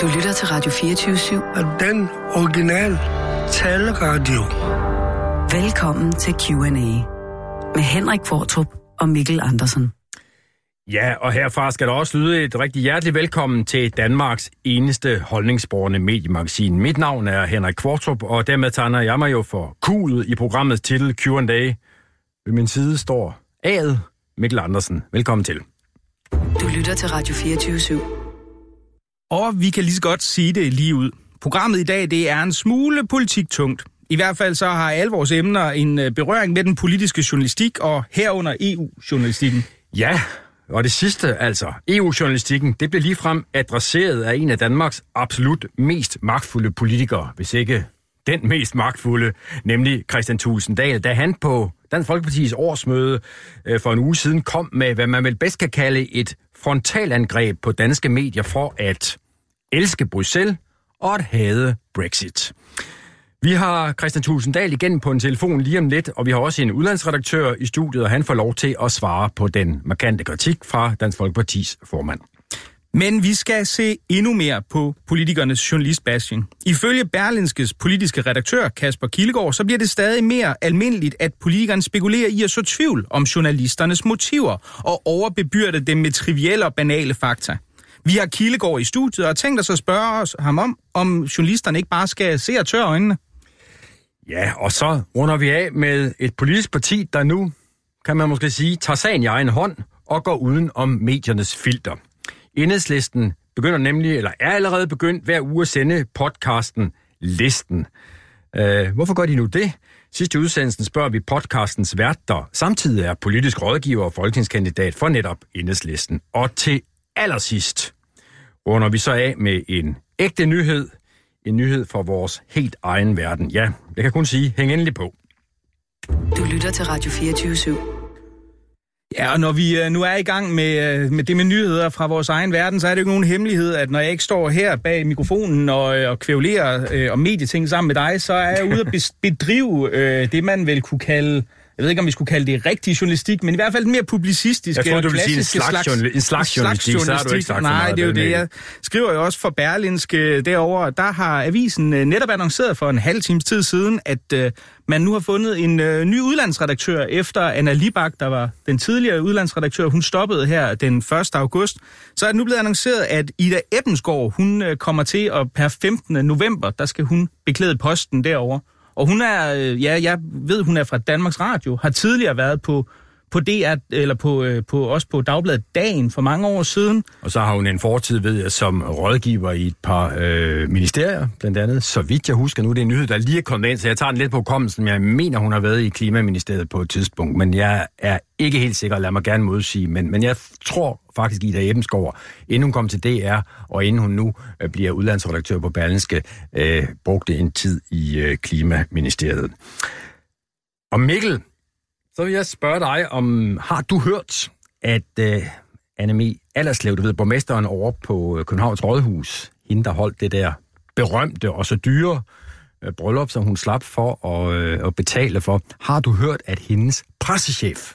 Du lytter til Radio 24-7. Og den originale taleradio. Velkommen til Q&A med Henrik Fortrup og Mikkel Andersen. Ja, og herfra skal der også lyde et rigtig hjerteligt velkommen til Danmarks eneste holdningsborgende mediemagasin. Mit navn er Henrik Kvartrup, og dermed tegner jeg mig jo for kulet i programmet til Q&A. Ved min side står A'et Mikkel Andersen. Velkommen til. Du lytter til Radio 24-7. Og vi kan lige så godt sige det lige ud. Programmet i dag, det er en smule politiktungt. I hvert fald så har alle vores emner en øh, berøring med den politiske journalistik og herunder EU-journalistikken. Ja, og det sidste, altså EU-journalistikken, det blev ligefrem adresseret af en af Danmarks absolut mest magtfulde politikere, hvis ikke den mest magtfulde, nemlig Christian Tulsendal, da han på Dansk Folkepartis årsmøde øh, for en uge siden kom med, hvad man vel bedst kan kalde et frontalangreb på danske medier for at elske Bruxelles og at hade Brexit. Vi har Christian Tulsendal igen på en telefon lige om lidt, og vi har også en udlandsredaktør i studiet, og han får lov til at svare på den markante kritik fra Dansk Folkepartis formand. Men vi skal se endnu mere på politikernes journalistbashing. Ifølge Berlinskes politiske redaktør Kasper Kildegård, så bliver det stadig mere almindeligt, at politikerne spekulerer i at så tvivl om journalisternes motiver og overbebyrde dem med trivielle og banale fakta. Vi har Kildegård i studiet og tænkt os at spørge os ham om, om journalisterne ikke bare skal se og tørre øjnene. Ja, og så runder vi af med et politisk parti, der nu, kan man måske sige, tager sagen i egen hånd og går uden om mediernes filter. Enhedslisten begynder nemlig, eller er allerede begyndt hver uge at sende podcasten Listen. Øh, hvorfor gør de nu det? Sidste udsendelsen spørger vi podcastens vært, der samtidig er politisk rådgiver og folketingskandidat for netop Enhedslisten. Og til allersidst runder vi så af med en ægte nyhed. En nyhed fra vores helt egen verden. Ja, jeg kan kun sige, hæng endelig på. Du lytter til Radio 24-7. Ja, og når vi øh, nu er i gang med, øh, med det med nyheder fra vores egen verden, så er det jo ikke nogen hemmelighed, at når jeg ikke står her bag mikrofonen og, øh, og kvævlerer øh, om medieting sammen med dig, så er jeg ude at bedrive øh, det, man vel kunne kalde jeg ved ikke, om vi skulle kalde det rigtig journalistik, men i hvert fald mere publicistisk. Jeg tror, du vil sige en slags, slags, en slags journalistik, så har du ikke sagt Nej, det er jo det. Jeg skriver jo også for Berlinske derovre. Der har avisen netop annonceret for en halv times tid siden, at uh, man nu har fundet en uh, ny udlandsredaktør efter Anna Libak, der var den tidligere udlandsredaktør. Hun stoppede her den 1. august. Så er det nu blevet annonceret, at Ida Ebbensgaard, hun uh, kommer til, at per 15. november, der skal hun beklæde posten derovre. Og hun er, øh, ja, jeg ved, hun er fra Danmarks Radio, har tidligere været på på DR, eller på, øh, på, også på Dagbladet Dagen for mange år siden. Og så har hun en fortid, ved jeg, som rådgiver i et par øh, ministerier, blandt andet. Så vidt jeg husker nu, det er en nyhed, der lige er kommet ind, så jeg tager den lidt på kommelsen. Jeg mener, hun har været i Klimaministeriet på et tidspunkt, men jeg er ikke helt sikker, lad mig gerne modsige. Men, men jeg tror faktisk, Ida Ebbensgaard, inden hun kom til DR, og inden hun nu øh, bliver udlandsredaktør på Berlinske, øh, brugte en tid i øh, Klimaministeriet. Og Mikkel, så vil jeg spørge dig om, har du hørt, at øh, Annemie Allerslev, du ved, borgmesteren over på øh, Københavns Rådhus, hende der holdt det der berømte og så dyre øh, bryllup, som hun slap for at, øh, at betale for, har du hørt, at hendes pressechef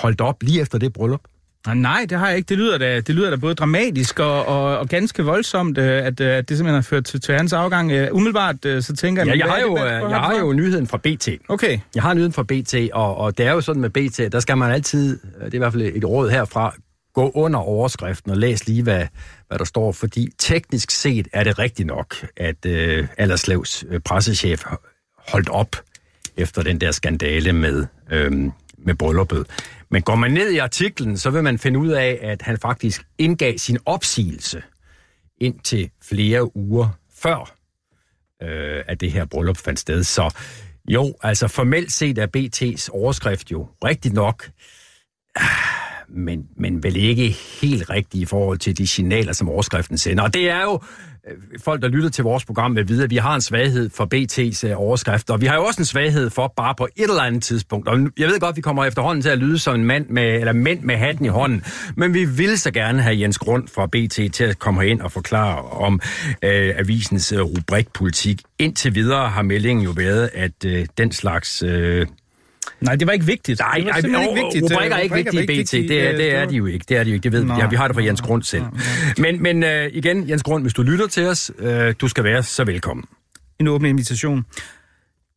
holdt op lige efter det bryllup? Nej, det har jeg ikke. Det lyder da, det lyder da både dramatisk og, og, og ganske voldsomt, øh, at, øh, at det simpelthen har ført til, til hans afgang. Uh, umiddelbart så tænker jeg... Ja, jeg har, jo, jeg har jo nyheden fra BT. Okay. Jeg har nyheden fra BT, og, og det er jo sådan med BT, der skal man altid, det er i hvert fald et råd herfra, gå under overskriften og læs lige, hvad, hvad der står, fordi teknisk set er det rigtigt nok, at uh, Alderslevs pressechef holdt op efter den der skandale med, øhm, med brylluppet. Men går man ned i artiklen, så vil man finde ud af, at han faktisk indgav sin opsigelse indtil flere uger før, øh, at det her bryllup fandt sted. Så jo, altså formelt set er BT's overskrift jo rigtigt nok, men, men vel ikke helt rigtigt i forhold til de signaler, som overskriften sender. Og det er jo Øh, folk, der lytter til vores program, vil vide, at vi har en svaghed for BT's øh, overskrifter, og vi har jo også en svaghed for bare på et eller andet tidspunkt. Og jeg ved godt, at vi kommer efterhånden til at lyde som en mand med, eller mænd med hatten i hånden, men vi vil så gerne have Jens Grund fra BT til at komme ind og forklare om øh, avisens øh, rubrikpolitik. Indtil videre har meldingen jo været, at øh, den slags... Øh, Nej, det var ikke vigtigt. Nej, det var nej, simpelthen ikke vigtigt. rubrikker er ikke vigtige i BT. Det er, øh, det er de jo ikke. Det er de jo ikke. Det ved vi. Nå. Ja, vi har det fra Jens Grund selv. Men, men øh, igen, Jens Grund, hvis du lytter til os, øh, du skal være så velkommen. en åben invitation.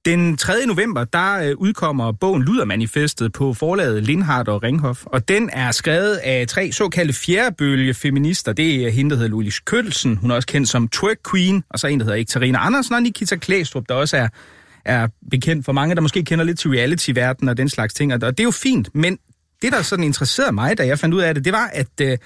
Den 3. november, der øh, udkommer bogen Ludermanifestet på forlaget Lindhardt og Ringhof, og den er skrevet af tre såkaldte fjerdebølge feminister. Det er hende, der hedder Louise Køttelsen, hun er også kendt som Twerk Queen, og så en, der hedder Ektarina Andersen og Nikita Klæstrup, der også er, er bekendt for mange, der måske kender lidt til reality-verdenen og den slags ting, og det er jo fint, men det, der sådan interesserede mig, da jeg fandt ud af det, det var, at, øh,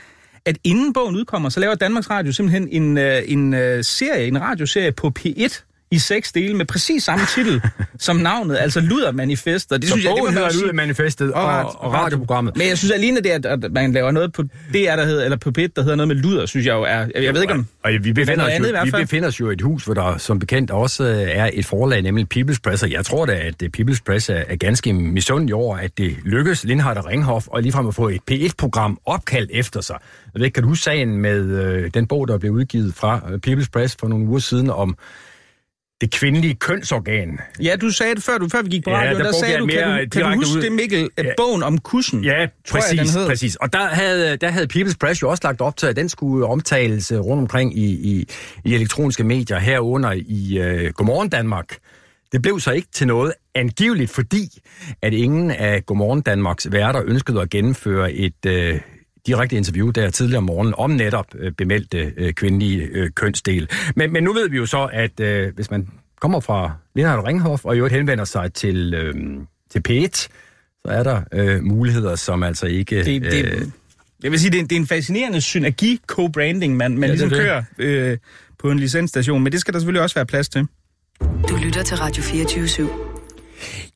at inden bogen udkommer, så laver Danmarks Radio simpelthen en, øh, en øh, serie, en radioserie på P1, i seks dele med præcis samme titel som navnet, altså Ludermanifestet. Og Det Så synes jeg, det hedder af manifestet og, og radioprogrammet. Men jeg synes alene det, at, at man laver noget på DR, der hedder, eller på P1, der hedder noget med luder, synes jeg jo er... Jeg, jeg ved ikke om... Og vi befinder, os andet i jo, hvert vi befinder os jo i et hus, hvor der som bekendt også øh, er et forlag, nemlig People's Press, og jeg tror da, at øh, People's Press er, er ganske misundelig over, at det lykkes Lindhardt og Ringhof og ligefrem at få et P1-program opkaldt efter sig. Jeg ved ikke, kan du huske sagen med øh, den bog, der blev udgivet fra People's Press for nogle uger siden om det kvindelige kønsorgan? Ja, du sagde det før, du, før vi gik på Ja, radio, der der, der sagde du, mere kan du, kan du huske ud- det, Mikkel, Ja. bogen om kussen? Ja, tror jeg, præcis, præcis. Og der havde, der havde People's Press jo også lagt op til, at den skulle omtales øh, rundt omkring i, i, i elektroniske medier herunder i uh, Godmorgen Danmark. Det blev så ikke til noget, angiveligt fordi, at ingen af Godmorgen Danmarks værter ønskede at gennemføre et uh, direkte interview der tidligere om morgenen om netop uh, bemeldte uh, kvindelige uh, kønsdel. Men, men nu ved vi jo så, at uh, hvis man kommer fra Lindhardt og Ringhof og i øvrigt henvender sig til, uh, til P1, så er der øh, muligheder, som altså ikke... Det, det, øh, jeg vil sige, det er, en- det er en fascinerende synergi-co-branding, man, man Ja, ligesom det. kører øh, på en licensstation, men det skal der selvfølgelig også være plads til. Du lytter til Radio 24 /7.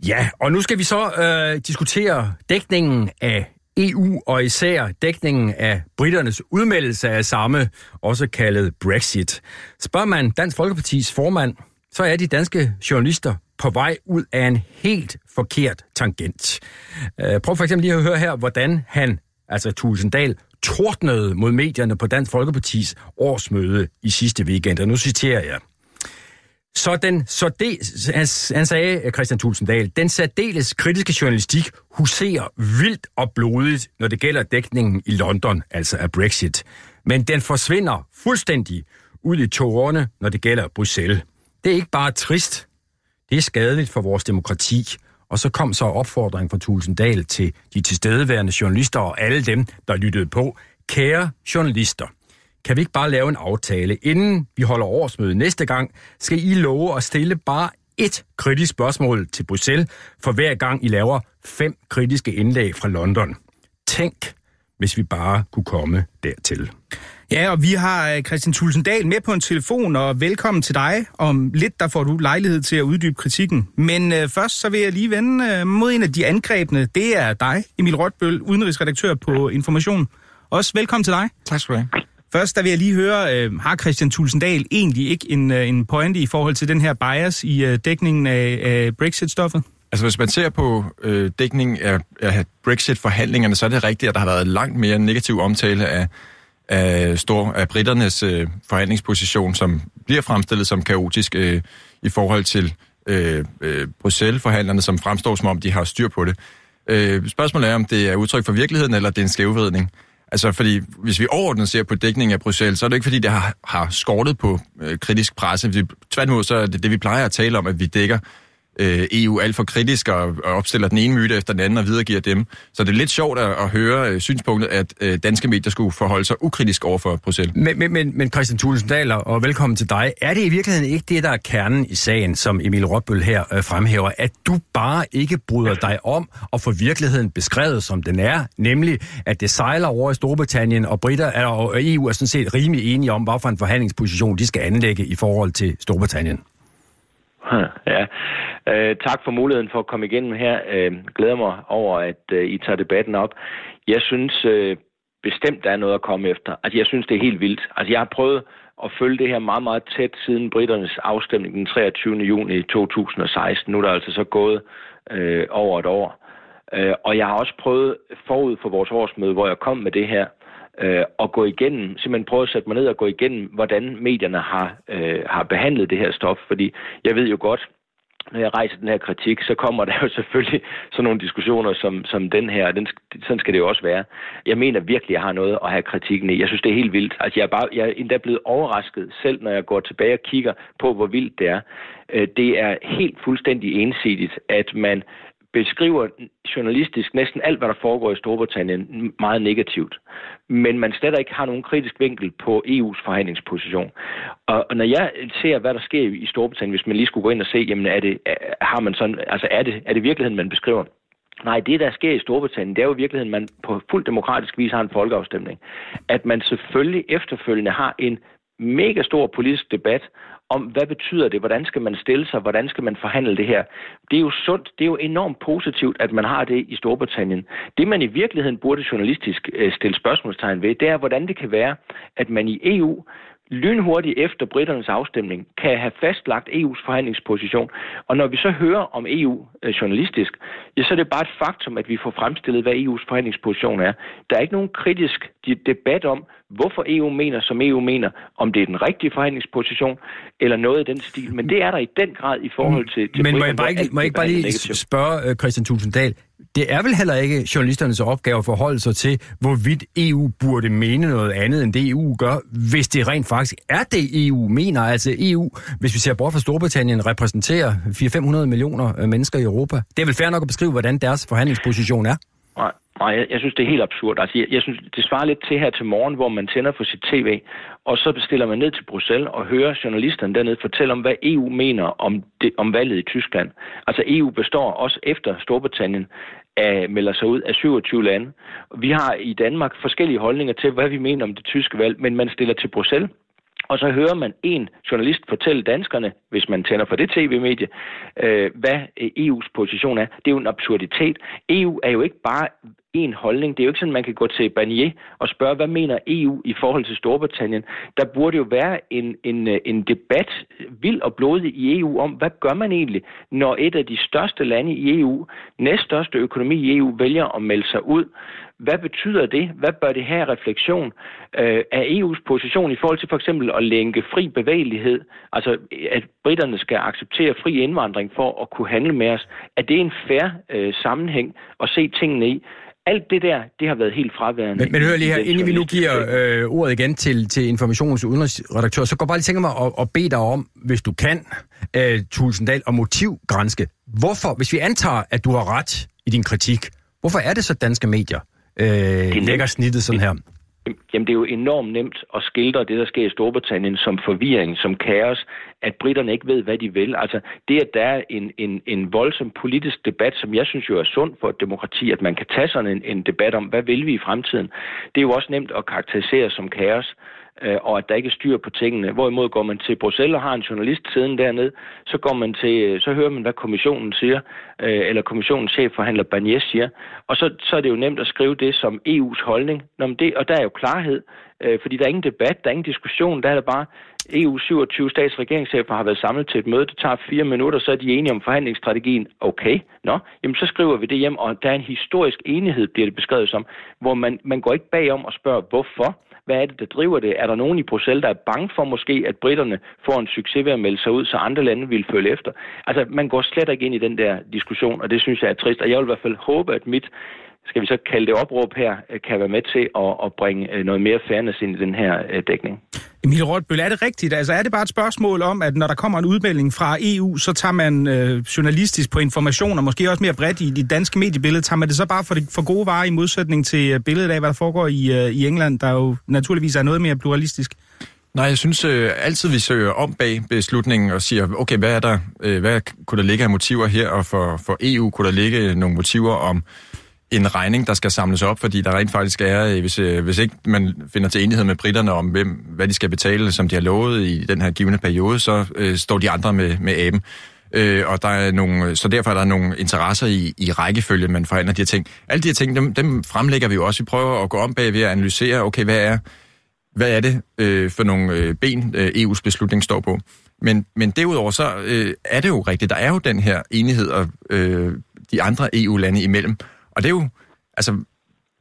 Ja, og nu skal vi så øh, diskutere dækningen af EU, og især dækningen af britternes udmeldelse af samme, også kaldet Brexit. Spørger man Dansk Folkepartis formand, så er de danske journalister på vej ud af en helt forkert tangent. Øh, prøv for eksempel lige at høre her, hvordan han, altså Tulsendal, tordnede mod medierne på Dansk Folkepartis årsmøde i sidste weekend. Og nu citerer jeg. Så, den, så det, han, han sagde, Christian Tulsendal, den særdeles kritiske journalistik huserer vildt og blodigt, når det gælder dækningen i London, altså af Brexit. Men den forsvinder fuldstændig ud i tårerne, når det gælder Bruxelles. Det er ikke bare trist, det er skadeligt for vores demokrati. Og så kom så opfordringen fra Tulsendal til de tilstedeværende journalister og alle dem, der lyttede på. Kære journalister, kan vi ikke bare lave en aftale? Inden vi holder årsmøde næste gang, skal I love at stille bare et kritisk spørgsmål til Bruxelles, for hver gang I laver fem kritiske indlæg fra London. Tænk, hvis vi bare kunne komme dertil. Ja, og vi har øh, Christian Tulsendal med på en telefon, og velkommen til dig. Om lidt, der får du lejlighed til at uddybe kritikken. Men øh, først så vil jeg lige vende øh, mod en af de angrebne. Det er dig, Emil Rotbøl, udenrigsredaktør på Information. Også velkommen til dig. Tak skal du have. Først, der vil jeg lige høre, øh, har Christian Tulsendal egentlig ikke en, øh, en pointe i forhold til den her bias i øh, dækningen af, af Brexit-stoffet? Altså hvis man ser på øh, dækningen af, af Brexit-forhandlingerne, så er det rigtigt, at der har været langt mere negativ omtale af, af, stor, af britternes øh, forhandlingsposition, som bliver fremstillet som kaotisk øh, i forhold til øh, øh, Bruxelles-forhandlerne, som fremstår som om, de har styr på det. Øh, spørgsmålet er, om det er udtryk for virkeligheden, eller det er en skævvridning. Altså, fordi hvis vi overordnet ser på dækningen af Bruxelles, så er det ikke, fordi det har, har skortet på øh, kritisk presse. Vi, tværtimod, så er det det, vi plejer at tale om, at vi dækker øh, EU alt for kritisk og, og opstiller den ene myte efter den anden og videregiver dem. Så det er lidt sjovt at, at høre øh, synspunktet, at øh, danske medier skulle forholde sig ukritisk over for Bruxelles. Men, men, men, men Christian Tulsendal, og velkommen til dig. Er det i virkeligheden ikke det, der er kernen i sagen, som Emil Rotbøl her øh, fremhæver, at du bare ikke bryder dig om at få virkeligheden beskrevet, som den er, nemlig at det sejler over i Storbritannien, og Britter er, og EU er sådan set rimelig enige om, hvad for en forhandlingsposition de skal anlægge i forhold til Storbritannien? Ja, øh, tak for muligheden for at komme igennem her. Øh, glæder mig over, at øh, I tager debatten op. Jeg synes øh, bestemt, der er noget at komme efter. Altså, jeg synes, det er helt vildt. Altså, jeg har prøvet at følge det her meget, meget tæt siden britternes afstemning den 23. juni 2016. Nu er der altså så gået øh, over et år. Øh, og jeg har også prøvet forud for vores årsmøde, hvor jeg kom med det her, øh, at gå igennem, simpelthen prøve at sætte mig ned og gå igennem, hvordan medierne har, øh, har behandlet det her stof. Fordi jeg ved jo godt, når jeg rejser den her kritik, så kommer der jo selvfølgelig sådan nogle diskussioner som, som den her, den, sådan skal det jo også være. Jeg mener virkelig, at jeg har noget at have kritikken i. Jeg synes, det er helt vildt. Altså, jeg er, bare, jeg er endda blevet overrasket, selv når jeg går tilbage og kigger på, hvor vildt det er. Øh, det er helt fuldstændig ensidigt, at man beskriver journalistisk næsten alt, hvad der foregår i Storbritannien, meget negativt. Men man slet ikke har nogen kritisk vinkel på EU's forhandlingsposition. Og når jeg ser, hvad der sker i Storbritannien, hvis man lige skulle gå ind og se, jamen er det, har man sådan, altså er det, er det virkeligheden, man beskriver? Nej, det der sker i Storbritannien, det er jo i virkeligheden, man på fuld demokratisk vis har en folkeafstemning. At man selvfølgelig efterfølgende har en mega stor politisk debat om, hvad betyder det, hvordan skal man stille sig, hvordan skal man forhandle det her. Det er jo sundt, det er jo enormt positivt, at man har det i Storbritannien. Det man i virkeligheden burde journalistisk øh, stille spørgsmålstegn ved, det er, hvordan det kan være, at man i EU lynhurtigt efter britternes afstemning kan have fastlagt EU's forhandlingsposition. Og når vi så hører om EU øh, journalistisk, ja, så er det bare et faktum, at vi får fremstillet, hvad EU's forhandlingsposition er. Der er ikke nogen kritisk debat om, hvorfor EU mener, som EU mener, om det er den rigtige forhandlingsposition, eller noget i den stil. Men det er der i den grad i forhold til... til Men må jeg, bare ikke, må jeg ikke bare lige spørge uh, Christian Tulsendal, det er vel heller ikke journalisternes opgave at forholde sig til, hvorvidt EU burde mene noget andet, end det EU gør, hvis det rent faktisk er det EU mener. Altså EU, hvis vi ser bort fra Storbritannien, repræsenterer 400-500 millioner øh, mennesker i Europa. Det er vel fair nok at beskrive, hvordan deres forhandlingsposition er? Nej, nej jeg, jeg synes, det er helt absurd. Altså, jeg, jeg synes, det svarer lidt til her til morgen, hvor man tænder for sit tv, og så bestiller man ned til Bruxelles og hører journalisterne dernede fortælle om, hvad EU mener om, det, om valget i Tyskland. Altså EU består også efter Storbritannien af, melder sig ud af 27 lande. Vi har i Danmark forskellige holdninger til, hvad vi mener om det tyske valg, men man stiller til Bruxelles og så hører man en journalist fortælle danskerne, hvis man tænder for det tv-medie, øh, hvad øh, EU's position er. Det er jo en absurditet. EU er jo ikke bare en holdning. Det er jo ikke sådan, man kan gå til Barnier og spørge, hvad mener EU i forhold til Storbritannien? Der burde jo være en, en, øh, en debat, vild og blodig i EU, om, hvad gør man egentlig, når et af de største lande i EU, næststørste økonomi i EU, vælger at melde sig ud? Hvad betyder det? Hvad bør det have refleksion øh, af EU's position i forhold til for eksempel at lænke fri bevægelighed, altså at britterne skal acceptere fri indvandring for at kunne handle med os? Er det en fair øh, sammenhæng at se tingene i? Alt det der, det har været helt fraværende. Men, men hør lige her, inden vi nu giver øh, ordet igen til, til informations- og udenrigsredaktør, så går bare lige tænke mig at, at bede dig om, hvis du kan, øh, Tulsendal, og motivgrænske. Hvorfor, hvis vi antager, at du har ret i din kritik, hvorfor er det så danske medier øh, lægger snittet sådan her? Jamen, det er jo enormt nemt at skildre det, der sker i Storbritannien som forvirring, som kaos, at britterne ikke ved, hvad de vil. Altså, det, at der er en, en, en voldsom politisk debat, som jeg synes jo er sund for et demokrati, at man kan tage sådan en, en debat om, hvad vil vi i fremtiden, det er jo også nemt at karakterisere som kaos øh, og at der ikke er styr på tingene. Hvorimod går man til Bruxelles og har en journalist siden dernede, så går man til, øh, så hører man, hvad kommissionen siger, øh, eller kommissionens chefforhandler Barnier siger, og så, så er det jo nemt at skrive det som EU's holdning. Nå, men det, og der er jo klarhed, øh, fordi der er ingen debat, der er ingen diskussion, der er det bare, EU 27 stats regeringschefer har været samlet til et møde, det tager fire minutter, så er de enige om forhandlingsstrategien. Okay, nå, jamen så skriver vi det hjem, og der er en historisk enighed, bliver det beskrevet som, hvor man, man går ikke bagom og spørger, hvorfor. Hvad er det, der driver det? Er der nogen i Bruxelles, der er bange for måske, at britterne får en succes ved at melde sig ud, så andre lande vil følge efter? Altså, man går slet ikke ind i den der diskussion, og det synes jeg er trist. Og jeg vil i hvert fald håbe, at mit skal vi så kalde det opråb her, kan være med til at, at bringe øh, noget mere fairness ind i den her øh, dækning. Emil Rotbøl, er det rigtigt? Altså er det bare et spørgsmål om, at når der kommer en udmelding fra EU, så tager man øh, journalistisk på information, og måske også mere bredt i det danske mediebillede, tager man det så bare for, det, for gode varer i modsætning til øh, billedet af, hvad der foregår i, øh, i England, der jo naturligvis er noget mere pluralistisk? Nej, jeg synes øh, altid, vi søger om bag beslutningen og siger, okay, hvad er der, øh, hvad kunne der ligge af motiver her, og for, for EU kunne der ligge nogle motiver om en regning, der skal samles op, fordi der rent faktisk er, øh, hvis, øh, hvis ikke man finder til enighed med britterne om, hvem, hvad de skal betale, som de har lovet i den her givende periode, så øh, står de andre med, med aben. Øh, og der er nogle, øh, så derfor er der nogle interesser i, i rækkefølge, man forhandler de her ting. Alle de her ting, dem, dem fremlægger vi jo også. Vi prøver at gå om bag ved at analysere, okay, hvad er, hvad er det øh, for nogle øh, ben, øh, EU's beslutning står på. Men, men derudover så øh, er det jo rigtigt, der er jo den her enighed og øh, de andre EU-lande imellem. Og det er jo, altså,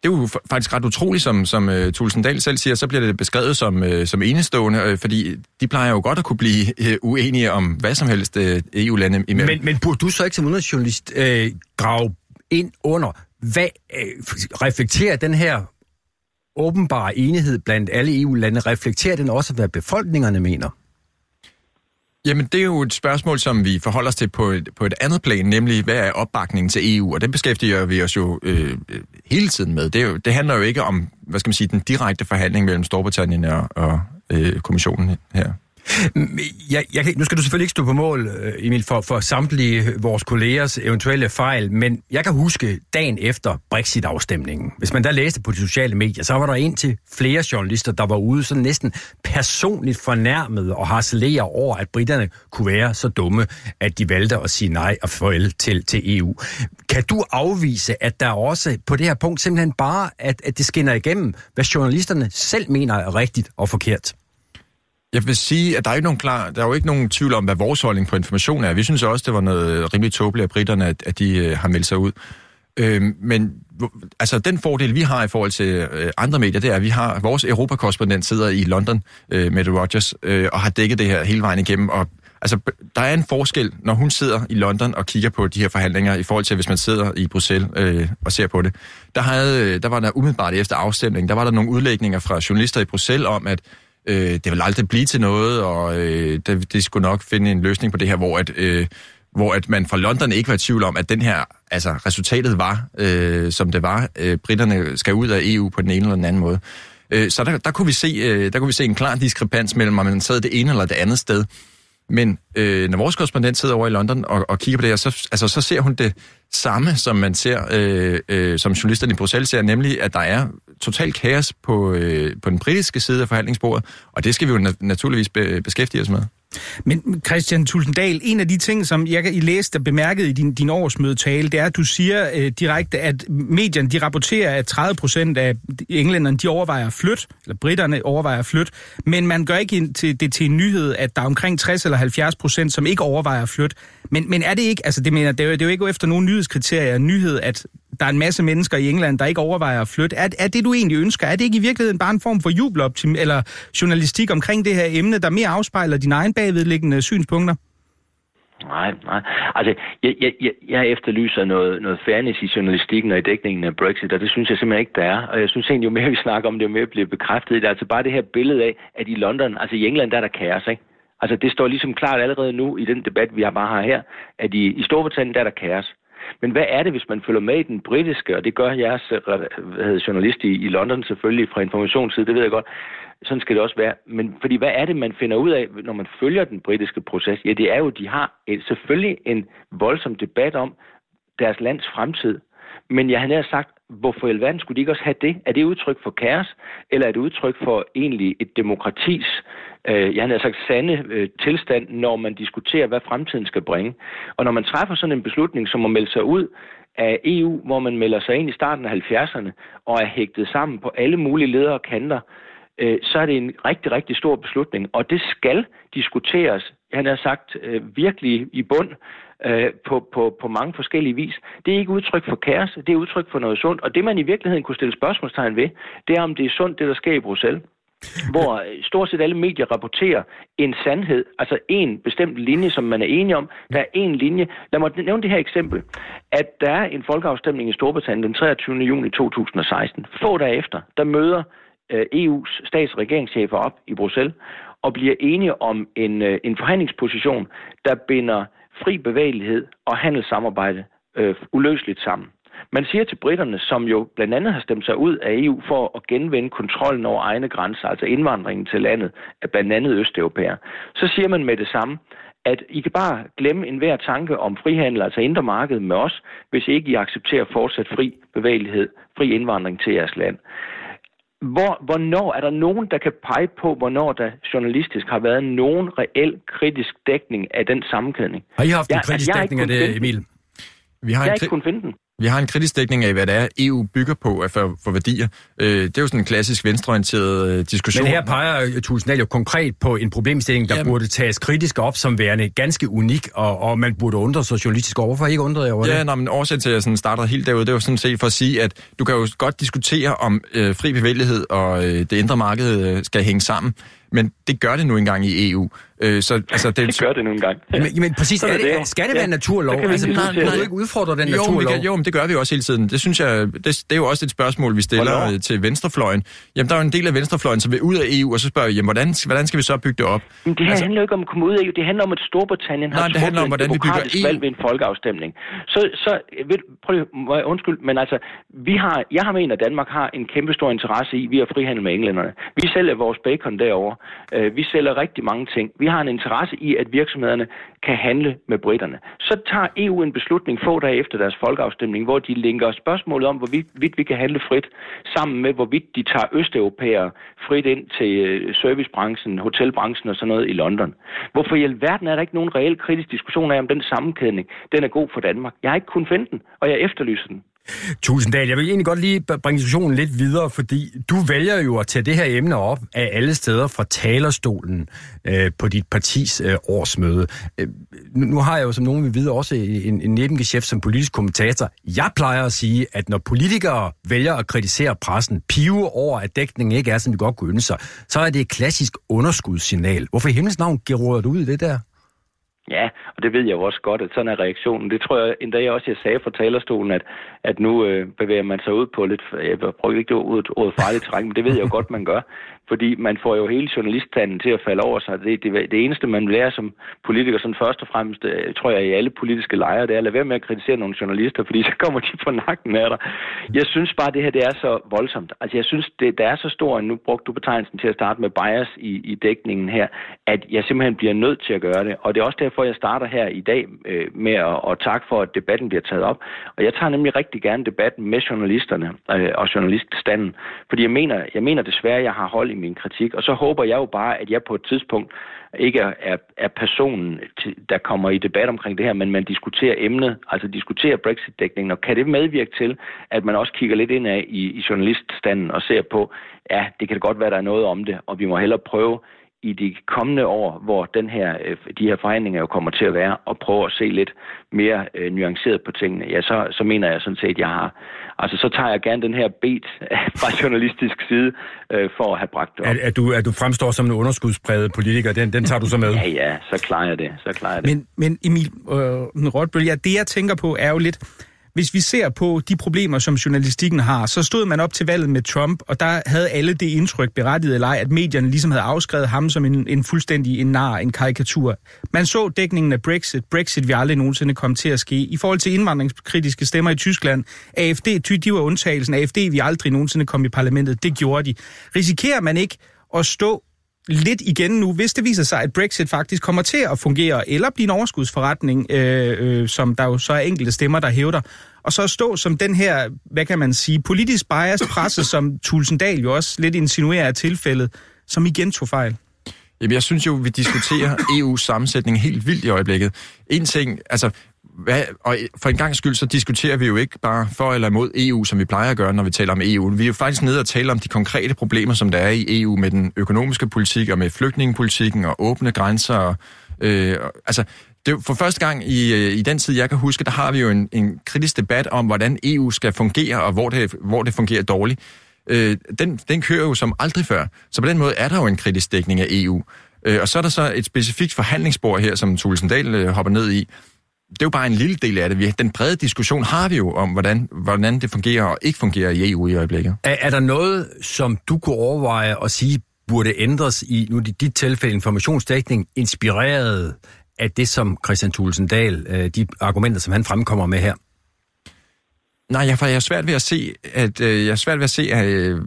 det er jo faktisk ret utroligt, som, som øh, uh, Tulsendal selv siger, så bliver det beskrevet som, uh, som enestående, uh, fordi de plejer jo godt at kunne blive uh, uenige om hvad som helst uh, EU-lande imellem. Men, men burde du så ikke som udenrigsjournalist uh, grave ind under, hvad uh, reflekterer den her åbenbare enighed blandt alle EU-lande, reflekterer den også, hvad befolkningerne mener? Jamen, det er jo et spørgsmål, som vi forholder os til på et, på et andet plan, nemlig hvad er opbakningen til EU? Og den beskæftiger vi os jo øh, øh, hele tiden med. Det, er jo, det handler jo ikke om, hvad skal man sige, den direkte forhandling mellem Storbritannien og, og øh, kommissionen her. Jeg, jeg, nu skal du selvfølgelig ikke stå på mål, øh, Emil, for, for samtlige vores kollegers eventuelle fejl, men jeg kan huske dagen efter Brexit-afstemningen. Hvis man der læste på de sociale medier, så var der ind til flere journalister, der var ude så næsten personligt fornærmet og harcelere over, at britterne kunne være så dumme, at de valgte at sige nej og farvel til, til EU. Kan du afvise, at der også på det her punkt simpelthen bare, at, at det skinner igennem, hvad journalisterne selv mener er rigtigt og forkert? Jeg vil sige, at der er, ikke nogen klar, der er jo ikke nogen tvivl om, hvad vores holdning på information er. Vi synes også, det var noget rimelig tåbeligt af britterne, at, at de øh, har meldt sig ud. Øh, men altså, den fordel, vi har i forhold til øh, andre medier, det er, at vi har vores europakorrespondent sidder i London, øh, med Rogers, øh, og har dækket det her hele vejen igennem. Og altså, der er en forskel, når hun sidder i London og kigger på de her forhandlinger, i forhold til, hvis man sidder i Bruxelles øh, og ser på det. Der, havde, øh, der var der umiddelbart efter afstemningen, der var der nogle udlægninger fra journalister i Bruxelles om, at øh, det vil aldrig blive til noget, og øh, det, det skulle nok finde en løsning på det her, hvor at, øh, hvor at man fra London ikke var i tvivl om, at den her, altså resultatet var, øh, som det var. Øh, britterne skal ud af EU på den ene eller den anden måde. Øh, så der, der, kunne vi se, øh, der kunne vi se en klar diskrepans mellem, om man sad det ene eller det andet sted. Men øh, når vores korrespondent sidder over i London og, og kigger på det her, så, altså, så ser hun det samme, som man ser, øh, øh, som journalisterne i Bruxelles ser, nemlig at der er total kaos på, øh, på den britiske side af forhandlingsbordet, og det skal vi jo na- naturligvis be- beskæftige os med. Men Christian Tulsendal, en af de ting, som jeg I læste og bemærkede i din, din årsmødetale, det er, at du siger øh, direkte, at medierne de rapporterer, at 30 procent af englænderne de overvejer at flytte, eller britterne overvejer at flytte, men man gør ikke til, det til en nyhed, at der er omkring 60 eller 70 procent, som ikke overvejer at flytte. Men, men er det ikke, altså det mener, det er, jo, det er jo ikke efter nogen nyhedskriterier nyhed, at der er en masse mennesker i England, der ikke overvejer at flytte. Er, er det, du egentlig ønsker? Er det ikke i virkeligheden bare en form for jubeloptim eller journalistik omkring det her emne, der mere afspejler dine egen bagvedliggende synspunkter? Nej, nej. Altså, jeg, jeg, jeg efterlyser noget, noget fairness i journalistikken og i dækningen af Brexit, og det synes jeg simpelthen ikke, der er. Og jeg synes egentlig, jo mere vi snakker om det, jo mere bliver bekræftet. Det er altså bare det her billede af, at i London, altså i England, der er der kaos, ikke? Altså, det står ligesom klart allerede nu i den debat, vi har bare har her, at i, i Storbritannien, der er der kaos. Men hvad er det, hvis man følger med i den britiske, og det gør jeres øh, hvad hedder, journalist i, i London selvfølgelig fra informationssiden, det ved jeg godt, sådan skal det også være. Men fordi hvad er det, man finder ud af, når man følger den britiske proces? Ja, det er jo, de har et, selvfølgelig en voldsom debat om deres lands fremtid. Men jeg har nær sagt, hvorfor i alverden skulle de ikke også have det? Er det udtryk for kaos, eller er det udtryk for egentlig et demokratis, øh, jeg har sagt, sande øh, tilstand, når man diskuterer, hvad fremtiden skal bringe? Og når man træffer sådan en beslutning, som at melde sig ud af EU, hvor man melder sig ind i starten af 70'erne og er hægtet sammen på alle mulige ledere og kanter, øh, så er det en rigtig, rigtig stor beslutning. Og det skal diskuteres, han har sagt, øh, virkelig i bund øh, på, på, på mange forskellige vis. Det er ikke udtryk for kaos, det er udtryk for noget sundt. Og det, man i virkeligheden kunne stille spørgsmålstegn ved, det er, om det er sundt, det der sker i Bruxelles hvor stort set alle medier rapporterer en sandhed, altså en bestemt linje, som man er enige om. Der er en linje. Lad mig nævne det her eksempel, at der er en folkeafstemning i Storbritannien den 23. juni 2016. Få dage efter, der møder øh, EU's stats- og regeringschefer op i Bruxelles og bliver enige om en, øh, en forhandlingsposition, der binder fri bevægelighed og handelssamarbejde øh, uløseligt sammen. Man siger til britterne, som jo blandt andet har stemt sig ud af EU for at genvinde kontrollen over egne grænser, altså indvandringen til landet af blandt andet østeuropæere, så siger man med det samme, at I kan bare glemme enhver tanke om frihandel, altså indre marked med os, hvis ikke I accepterer fortsat fri bevægelighed, fri indvandring til jeres land. Hvor, hvornår er der nogen, der kan pege på, hvornår der journalistisk har været nogen reel kritisk dækning af den sammenkædning? Har I haft en kritisk jeg, dækning af det, Emil? Vi har jeg har ikke kunnet finde den. Vi har en kritisk dækning af, hvad det er, EU bygger på for, for værdier. Øh, det er jo sådan en klassisk venstreorienteret øh, diskussion. Men her peger Tulsendal jo konkret på en problemstilling, der Jamen. burde tages kritisk op som værende ganske unik, og, og man burde undre sig journalistisk over. Hvorfor ikke undre jer over ja, det? Ja, men årsagen til, at jeg sådan starter helt derude, det var sådan set for at sige, at du kan jo godt diskutere, om øh, fri bevægelighed og øh, det indre marked øh, skal hænge sammen men det gør det nu engang i EU. Øh, så, altså, det, det gør det nu engang. men, men præcis, er det, det. skal det være en naturlov? Altså, nej, nej, nej, du ikke udfordre den jo, naturlov? Kan, jo, men det gør vi også hele tiden. Det synes jeg, det, det er jo også et spørgsmål, vi stiller Hvornår? til venstrefløjen. Jamen, der er jo en del af venstrefløjen, som vil ud af EU, og så spørger vi, jamen, hvordan, hvordan skal vi så bygge det op? Men det her altså, handler jo ikke om at komme ud af EU. Det handler om, at Storbritannien har nej, det handler om, hvordan vi bygger EU. valg ved en folkeafstemning. Så, så ved, prøv, undskyld, men altså, vi har, jeg har mener, at Danmark har en kæmpe stor interesse i, vi har frihandel med englænderne. Vi sælger vores bacon derovre. Øh, vi sælger rigtig mange ting. Vi har en interesse i, at virksomhederne kan handle med britterne. Så tager EU en beslutning få dage efter deres folkeafstemning, hvor de linker spørgsmålet om, hvorvidt vi kan handle frit, sammen med hvorvidt de tager østeuropæere frit ind til øh, servicebranchen, hotelbranchen og sådan noget i London. Hvorfor i alverden er der ikke nogen reel kritisk diskussion af, om den sammenkædning den er god for Danmark? Jeg har ikke kunnet finde den, og jeg efterlyser den. Tusind Jeg vil egentlig godt lige bringe diskussionen lidt videre, fordi du vælger jo at tage det her emne op af alle steder fra talerstolen øh, på dit partis øh, årsmøde. Øh, nu har jeg jo, som nogen vil vide, også en, en nebengeschæft som politisk kommentator. Jeg plejer at sige, at når politikere vælger at kritisere pressen, pive over, at dækningen ikke er, som de godt kunne ønske sig, så er det et klassisk underskudssignal. Hvorfor i himlens navn giver du ud i det der? Ja, og det ved jeg jo også godt, at sådan er reaktionen. Det tror jeg endda jeg også, jeg sagde fra talerstolen, at, at nu øh, bevæger man sig ud på lidt, jeg prøver ikke det ordet, ordet farligt terræn, men det ved jeg jo godt, man gør fordi man får jo hele journaliststanden til at falde over sig. Det, det, det eneste, man lærer som politiker, sådan først og fremmest, øh, tror jeg, i alle politiske lejre, det er at lade være med at kritisere nogle journalister, fordi så kommer de på nakken af dig. Jeg synes bare, det her det er så voldsomt. Altså, jeg synes, det, det er så stor, nu brugte du betegnelsen til at starte med bias i, i dækningen her, at jeg simpelthen bliver nødt til at gøre det. Og det er også derfor, jeg starter her i dag øh, med at og tak for, at debatten bliver taget op. Og jeg tager nemlig rigtig gerne debatten med journalisterne øh, og journaliststanden, fordi jeg mener, jeg mener desværre, jeg har hold i min kritik. Og så håber jeg jo bare, at jeg på et tidspunkt ikke er, er personen, der kommer i debat omkring det her, men man diskuterer emnet, altså diskuterer Brexit-dækningen, og kan det medvirke til, at man også kigger lidt ind af i, i journaliststanden og ser på, ja, det kan godt være, der er noget om det, og vi må hellere prøve i de kommende år, hvor den her, øh, de her forhandlinger jo kommer til at være, og prøve at se lidt mere øh, nuanceret på tingene, ja, så, så mener jeg sådan set, at jeg har... Altså, så tager jeg gerne den her bet fra journalistisk side, øh, for at have bragt det op. At, at, du, at du fremstår som en underskudspræget politiker, den, den tager du så med? Ja, ja, så klarer jeg det. Så klarer jeg det. Men, men Emil øh, Rotbøl, ja, det jeg tænker på er jo lidt hvis vi ser på de problemer, som journalistikken har, så stod man op til valget med Trump, og der havde alle det indtryk, berettiget eller ej, at medierne ligesom havde afskrevet ham som en, en fuldstændig en nar, en karikatur. Man så dækningen af Brexit. Brexit vi aldrig nogensinde kom til at ske. I forhold til indvandringskritiske stemmer i Tyskland, AFD, de var undtagelsen. AFD vi aldrig nogensinde kom i parlamentet. Det gjorde de. Risikerer man ikke at stå lidt igen nu, hvis det viser sig, at Brexit faktisk kommer til at fungere, eller blive en overskudsforretning, øh, øh, som der jo så er enkelte stemmer, der hævder, og så stå som den her, hvad kan man sige, politisk bias presse, som Tulsendal jo også lidt insinuerer af tilfældet, som igen tog fejl. Jamen, jeg synes jo, vi diskuterer EU's sammensætning helt vildt i øjeblikket. En ting, altså, hvad, og for en gang skyld, så diskuterer vi jo ikke bare for eller imod EU, som vi plejer at gøre, når vi taler om EU. Vi er jo faktisk nede og tale om de konkrete problemer, som der er i EU med den økonomiske politik og med flygtningepolitikken og åbne grænser. Og, øh, altså, det for første gang i, øh, i den tid, jeg kan huske, der har vi jo en, en kritisk debat om, hvordan EU skal fungere, og hvor det, hvor det fungerer dårligt. Øh, den, den kører jo som aldrig før. Så på den måde er der jo en kritisk dækning af EU. Øh, og så er der så et specifikt forhandlingsbord her, som Tulsendal øh, hopper ned i, det er jo bare en lille del af det. Vi, den brede diskussion har vi jo om, hvordan, hvordan det fungerer og ikke fungerer i EU i øjeblikket. Er, er der noget, som du kunne overveje at sige, burde ændres i, nu i dit tilfælde, informationsdækning, inspireret af det, som Christian Thulesen Dahl, øh, de argumenter, som han fremkommer med her? Nej, jeg, jeg er svært ved at se, at øh, jeg er svært ved at se, at, øh,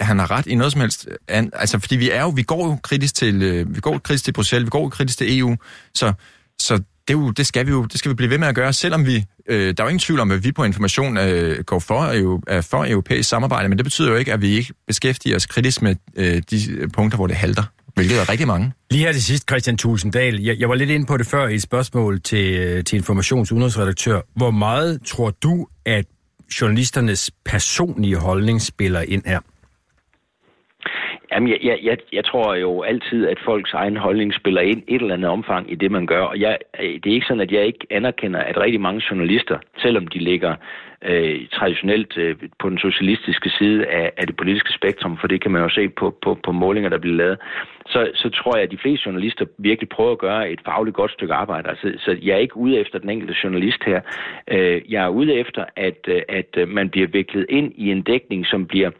at han har ret i noget som helst. Altså, fordi vi er jo, vi går jo kritisk til, vi går kritisk til Bruxelles, vi går kritisk til EU, så, så det, jo, det, skal vi jo det skal vi blive ved med at gøre, selvom vi, øh, der er jo ingen tvivl om, at vi på information øh, går for, er for europæisk samarbejde, men det betyder jo ikke, at vi ikke beskæftiger os kritisk med øh, de øh, punkter, hvor det halter. Hvilket er rigtig mange. Lige her til sidst, Christian Tulsendal. Jeg, jeg var lidt inde på det før i et spørgsmål til, øh, til Informations udenrigsredaktør. Hvor meget tror du, at journalisternes personlige holdning spiller ind her? Jamen, jeg, jeg, jeg, jeg tror jo altid, at folks egen holdning spiller ind et eller andet omfang i det, man gør. Og jeg, øh, det er ikke sådan, at jeg ikke anerkender, at rigtig mange journalister, selvom de ligger øh, traditionelt øh, på den socialistiske side af, af det politiske spektrum, for det kan man jo se på, på, på målinger, der bliver lavet, så, så tror jeg, at de fleste journalister virkelig prøver at gøre et fagligt godt stykke arbejde. Altså, så jeg er ikke ude efter den enkelte journalist her. Øh, jeg er ude efter, at, øh, at øh, man bliver viklet ind i en dækning, som bliver...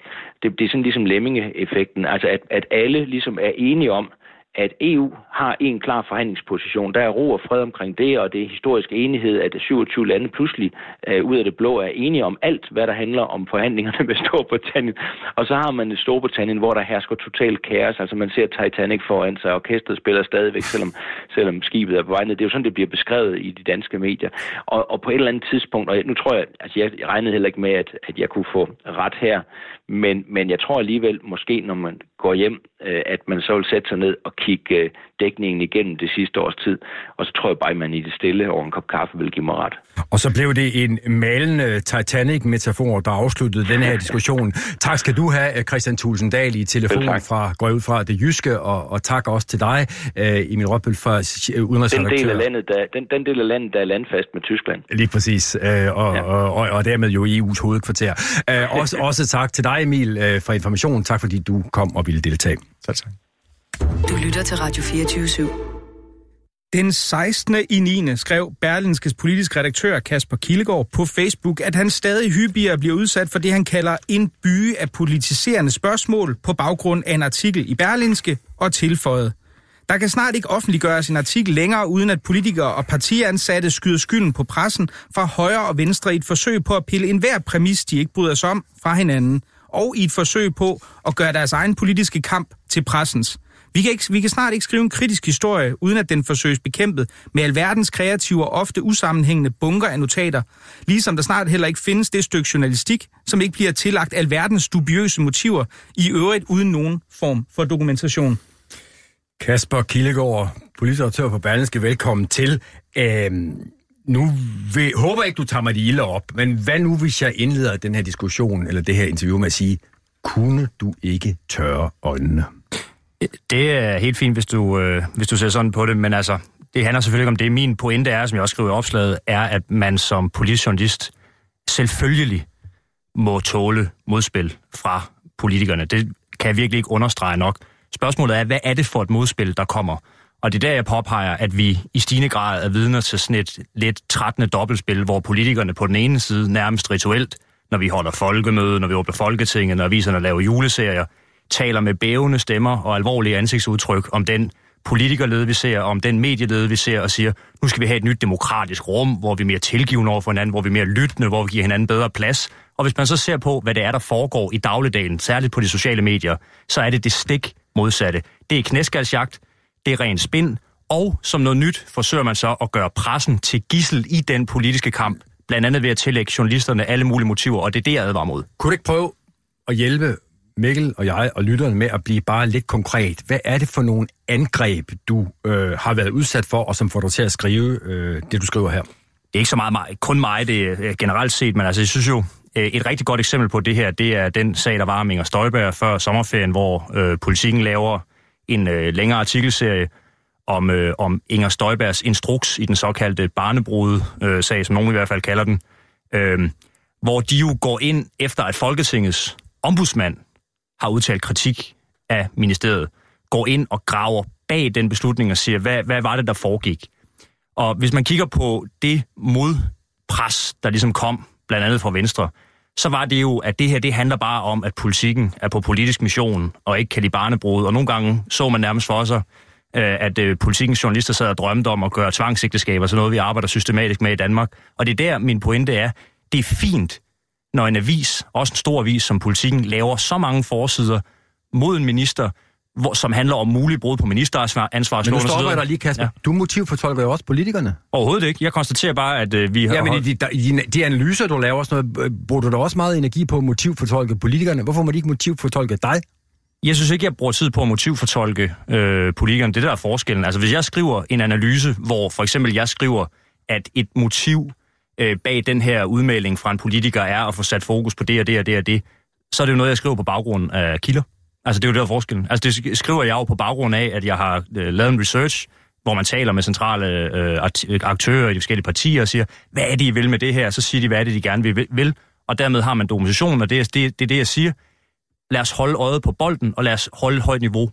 Det, det er sådan ligesom lemming-effekten, altså at, at alle ligesom er enige om, at EU har en klar forhandlingsposition. Der er ro og fred omkring det, og det er historisk enighed, at 27 lande pludselig øh, ud af det blå er enige om alt, hvad der handler om forhandlingerne med Storbritannien. Og så har man Storbritannien, hvor der hersker total kaos. Altså man ser Titanic foran sig, og orkestret spiller stadigvæk, selvom, selvom skibet er på vej ned. Det er jo sådan, det bliver beskrevet i de danske medier. Og, og på et eller andet tidspunkt, og nu tror jeg, altså jeg regnede heller ikke med, at, at jeg kunne få ret her, men, men jeg tror alligevel, måske når man går hjem, øh, at man så vil sætte sig ned og kigge øh, dækningen igennem det sidste års tid. Og så tror jeg bare, at man i det stille over en kop kaffe vil give mig ret. Og så blev det en malende Titanic-metafor, der afsluttede den her diskussion. tak skal du have, Christian Tulsendal, i telefonen fra, går ud fra det jyske, og, og tak også til dig, uh, Emil Røbbel fra udenrigsredaktør. Den del, af landet, der, den, den del af landet, der er landfast med Tyskland. Lige præcis, uh, og, ja. og, og, og dermed jo EU's hovedkvarter. Uh, også, også tak til dig, Emil, uh, for informationen. Tak fordi du kom og ville deltage. Tak, tak. Du lytter til Radio 24 /7. Den 16. i 9. skrev Berlinskes politisk redaktør Kasper Killegård på Facebook, at han stadig hyppigere bliver udsat for det, han kalder en by af politiserende spørgsmål på baggrund af en artikel i Berlinske og tilføjet. Der kan snart ikke offentliggøres en artikel længere, uden at politikere og partiansatte skyder skylden på pressen fra højre og venstre i et forsøg på at pille enhver præmis, de ikke bryder sig om, fra hinanden, og i et forsøg på at gøre deres egen politiske kamp til pressens. Vi kan, ikke, vi kan snart ikke skrive en kritisk historie, uden at den forsøges bekæmpet med alverdens kreative og ofte usammenhængende bunker af notater, ligesom der snart heller ikke findes det stykke journalistik, som ikke bliver tillagt alverdens dubiøse motiver, i øvrigt uden nogen form for dokumentation. Kasper Kildegård, politiautør på Berlingske, velkommen til. Øhm, nu vil, håber jeg ikke, du tager mig de ilde op, men hvad nu, hvis jeg indleder den her diskussion, eller det her interview med at sige, kunne du ikke tørre øjnene? Det er helt fint, hvis du, øh, hvis du ser sådan på det, men altså, det handler selvfølgelig om det. Min pointe er, som jeg også skriver i opslaget, er, at man som politisk journalist selvfølgelig må tåle modspil fra politikerne. Det kan jeg virkelig ikke understrege nok. Spørgsmålet er, hvad er det for et modspil, der kommer? Og det er der, jeg påpeger, at vi i stigende grad er vidner til sådan et lidt trættende dobbeltspil, hvor politikerne på den ene side nærmest rituelt, når vi holder folkemøde, når vi åbner Folketinget, når aviserne laver juleserier, taler med bævende stemmer og alvorlige ansigtsudtryk om den politikerlede, vi ser, om den medielede, vi ser, og siger, nu skal vi have et nyt demokratisk rum, hvor vi er mere tilgivende over for hinanden, hvor vi er mere lyttende, hvor vi giver hinanden bedre plads. Og hvis man så ser på, hvad det er, der foregår i dagligdagen, særligt på de sociale medier, så er det det stik modsatte. Det er knæskalsjagt, det er ren spind, og som noget nyt forsøger man så at gøre pressen til gissel i den politiske kamp, blandt andet ved at tillægge journalisterne alle mulige motiver, og det er det, jeg advarer mod. Kunne du ikke prøve at hjælpe Mikkel og jeg og lytterne med at blive bare lidt konkret. Hvad er det for nogle angreb, du øh, har været udsat for, og som får dig til at skrive øh, det, du skriver her? Det er ikke så meget mig, kun mig det er generelt set, men altså, jeg synes jo, øh, et rigtig godt eksempel på det her, det er den sag, der var om Inger Støjberg før sommerferien, hvor øh, politikken laver en øh, længere artikelserie om, øh, om Inger Støjbergs instruks i den såkaldte barnebrud-sag, øh, som nogen i hvert fald kalder den, øh, hvor de jo går ind efter, at Folketingets ombudsmand har udtalt kritik af ministeriet, går ind og graver bag den beslutning og siger, hvad, hvad var det, der foregik? Og hvis man kigger på det modpres, der ligesom kom, blandt andet fra Venstre, så var det jo, at det her det handler bare om, at politikken er på politisk mission, og ikke kan lide barnebrud. Og nogle gange så man nærmest for sig, øh, at øh, politikens journalister sad og drømte om at gøre tvangsægteskaber, så noget vi arbejder systematisk med i Danmark. Og det er der, min pointe er, det er fint, når en avis, også en stor avis som politikken, laver så mange forsider mod en minister, hvor, som handler om mulig brud på ministeransvar. Men nu stopper jeg dig lige, Kasper. Ja. Du motivfortolker jo også politikerne. Overhovedet ikke. Jeg konstaterer bare, at øh, vi har... Ja, men de, de, de analyser, du laver, sådan noget, bruger du da også meget energi på at motivfortolke politikerne. Hvorfor må de ikke motivfortolke dig? Jeg synes ikke, jeg bruger tid på at motivfortolke øh, politikerne. Det der er forskellen. Altså, hvis jeg skriver en analyse, hvor for eksempel jeg skriver, at et motiv øh, bag den her udmelding fra en politiker er at få sat fokus på det og det og det og det, så er det jo noget, jeg skriver på baggrund af kilder. Altså, det er jo det, der er forskellen. Altså, det skriver jeg jo på baggrund af, at jeg har øh, lavet en research, hvor man taler med centrale øh, øh, aktører i de forskellige partier og siger, hvad er det, I vil med det her? Så siger de, hvad er det, de gerne vil, vil og dermed har man dokumentation, og det er det, det, er det jeg siger. Lad os holde øjet på bolden, og lad os holde et højt niveau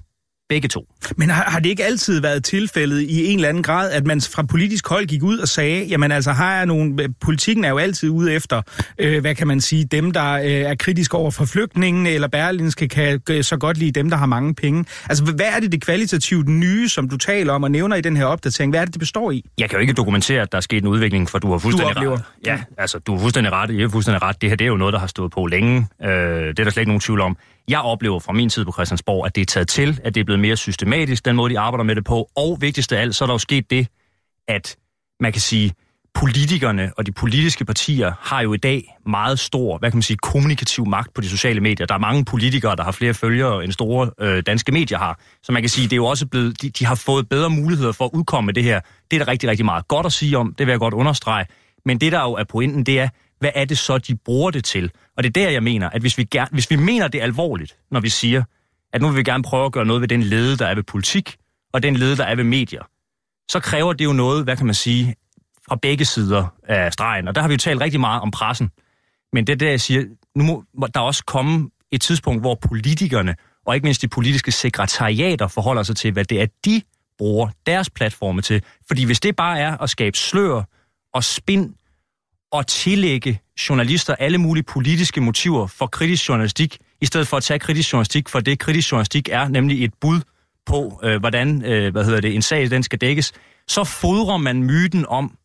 Begge to. Men har, har det ikke altid været tilfældet i en eller anden grad, at man fra politisk hold gik ud og sagde, jamen altså har jeg nogle, politikken er jo altid ude efter, øh, hvad kan man sige, dem der øh, er kritiske over for flygtningen, eller Berlinske kan så godt lide dem, der har mange penge. Altså hvad er det det kvalitativt nye, som du taler om og nævner i den her opdatering? Hvad er det, det består i? Jeg kan jo ikke dokumentere, at der er sket en udvikling, for du har fuldstændig du ret. Ja, altså du har fuldstændig ret. Jeg har fuldstændig ret. Det her det er jo noget, der har stået på længe. Øh, det er der slet ikke nogen tvivl om. Jeg oplever fra min tid på Christiansborg, at det er taget til, at det er blevet mere systematisk, den måde, de arbejder med det på. Og vigtigst af alt, så er der jo sket det, at man kan sige, politikerne og de politiske partier har jo i dag meget stor, hvad kan man sige, kommunikativ magt på de sociale medier. Der er mange politikere, der har flere følgere end store øh, danske medier har. Så man kan sige, det er jo også blevet, de, de har fået bedre muligheder for at udkomme med det her. Det er der rigtig, rigtig meget godt at sige om, det vil jeg godt understrege. Men det, der jo er pointen, det er, hvad er det så, de bruger det til? Og det er der, jeg mener, at hvis vi, gerne, hvis vi mener det alvorligt, når vi siger, at nu vil vi gerne prøve at gøre noget ved den lede, der er ved politik, og den lede, der er ved medier, så kræver det jo noget, hvad kan man sige, fra begge sider af stregen. Og der har vi jo talt rigtig meget om pressen. Men det er der, jeg siger, nu må der også komme et tidspunkt, hvor politikerne, og ikke mindst de politiske sekretariater, forholder sig til, hvad det er, de bruger deres platforme til. Fordi hvis det bare er at skabe slør og spind at tillægge journalister alle mulige politiske motiver for kritisk journalistik, i stedet for at tage kritisk journalistik for det, kritisk journalistik er, nemlig et bud på, øh, hvordan øh, hvad hedder det, en sag den skal dækkes, så fodrer man myten om,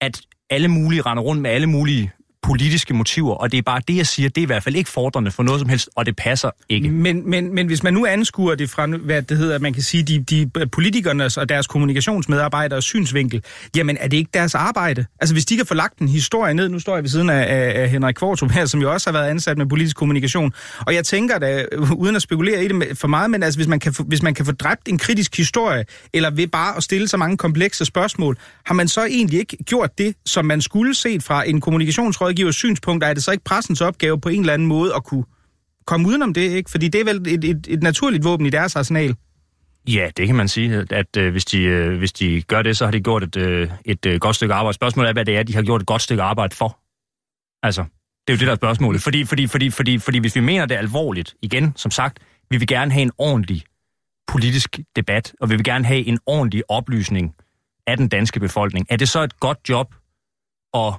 at alle mulige render rundt med alle mulige politiske motiver, og det er bare det, jeg siger, det er i hvert fald ikke fordrende for noget som helst, og det passer ikke. Men, men, men hvis man nu anskuer det fra, hvad det hedder, man kan sige, de, de politikernes og deres kommunikationsmedarbejderes synsvinkel, jamen er det ikke deres arbejde? Altså hvis de kan få lagt en historie ned, nu står jeg ved siden af, af, af Henrik Kvartrup her, som jo også har været ansat med politisk kommunikation, og jeg tænker da, uden at spekulere i det for meget, men altså hvis man kan få, hvis man kan få dræbt en kritisk historie, eller ved bare at stille så mange komplekse spørgsmål, har man så egentlig ikke gjort det, som man skulle set fra en kommunikationsråd rådgivers synspunkter, er det så ikke pressens opgave på en eller anden måde at kunne komme udenom det, ikke? Fordi det er vel et, et, et naturligt våben i deres arsenal. Ja, det kan man sige, at øh, hvis, de, øh, hvis de gør det, så har de gjort et, øh, et øh, godt stykke arbejde. Spørgsmålet er, hvad det er, de har gjort et godt stykke arbejde for. Altså, det er jo det, der er spørgsmålet. Fordi, fordi, fordi, fordi, fordi hvis vi mener det alvorligt, igen, som sagt, vi vil gerne have en ordentlig politisk debat, og vi vil gerne have en ordentlig oplysning af den danske befolkning. Er det så et godt job at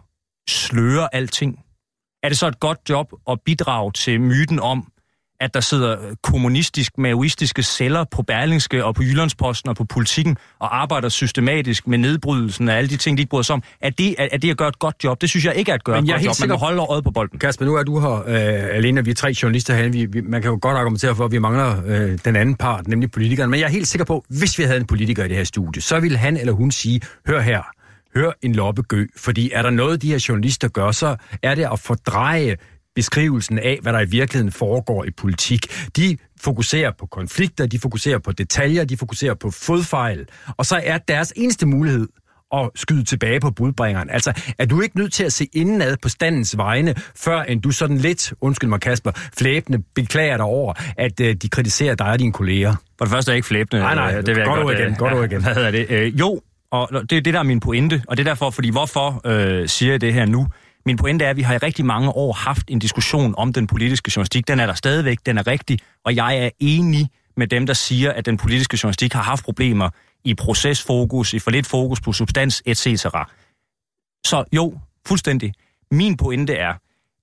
sløre alting? Er det så et godt job at bidrage til myten om, at der sidder kommunistisk, maoistiske celler på Berlingske og på Jyllandsposten og på politikken og arbejder systematisk med nedbrydelsen af alle de ting, de ikke bryder sig om. Er det, er, er det at gøre et godt job? Det synes jeg ikke er at gøre Men et godt job. Sikker... Man må holde øjet på bolden. Kasper, nu er du her øh, alene, vi er tre journalister herinde. Vi, vi, man kan jo godt argumentere for, at vi mangler øh, den anden part, nemlig politikeren. Men jeg er helt sikker på, hvis vi havde en politiker i det her studie, så ville han eller hun sige, hør her, hør en loppegø, fordi er der noget, de her journalister gør, så er det at fordreje beskrivelsen af, hvad der i virkeligheden foregår i politik. De fokuserer på konflikter, de fokuserer på detaljer, de fokuserer på fodfejl, og så er deres eneste mulighed at skyde tilbage på budbringeren. Altså, er du ikke nødt til at se indenad på standens vegne, før end du sådan lidt, undskyld mig Kasper, flæbende beklager dig over, at uh, de kritiserer dig og dine kolleger? For det første er jeg ikke flæbende. Nej, nej, det vil jeg godt, godt igen. Godt ja, igen. Hvad hedder det? Øh, jo, og det er det, der er min pointe, og det er derfor, fordi hvorfor øh, siger jeg det her nu? Min pointe er, at vi har i rigtig mange år haft en diskussion om den politiske journalistik. Den er der stadigvæk, den er rigtig, og jeg er enig med dem, der siger, at den politiske journalistik har haft problemer i procesfokus, i for lidt fokus på substans, etc. Så jo, fuldstændig. Min pointe er,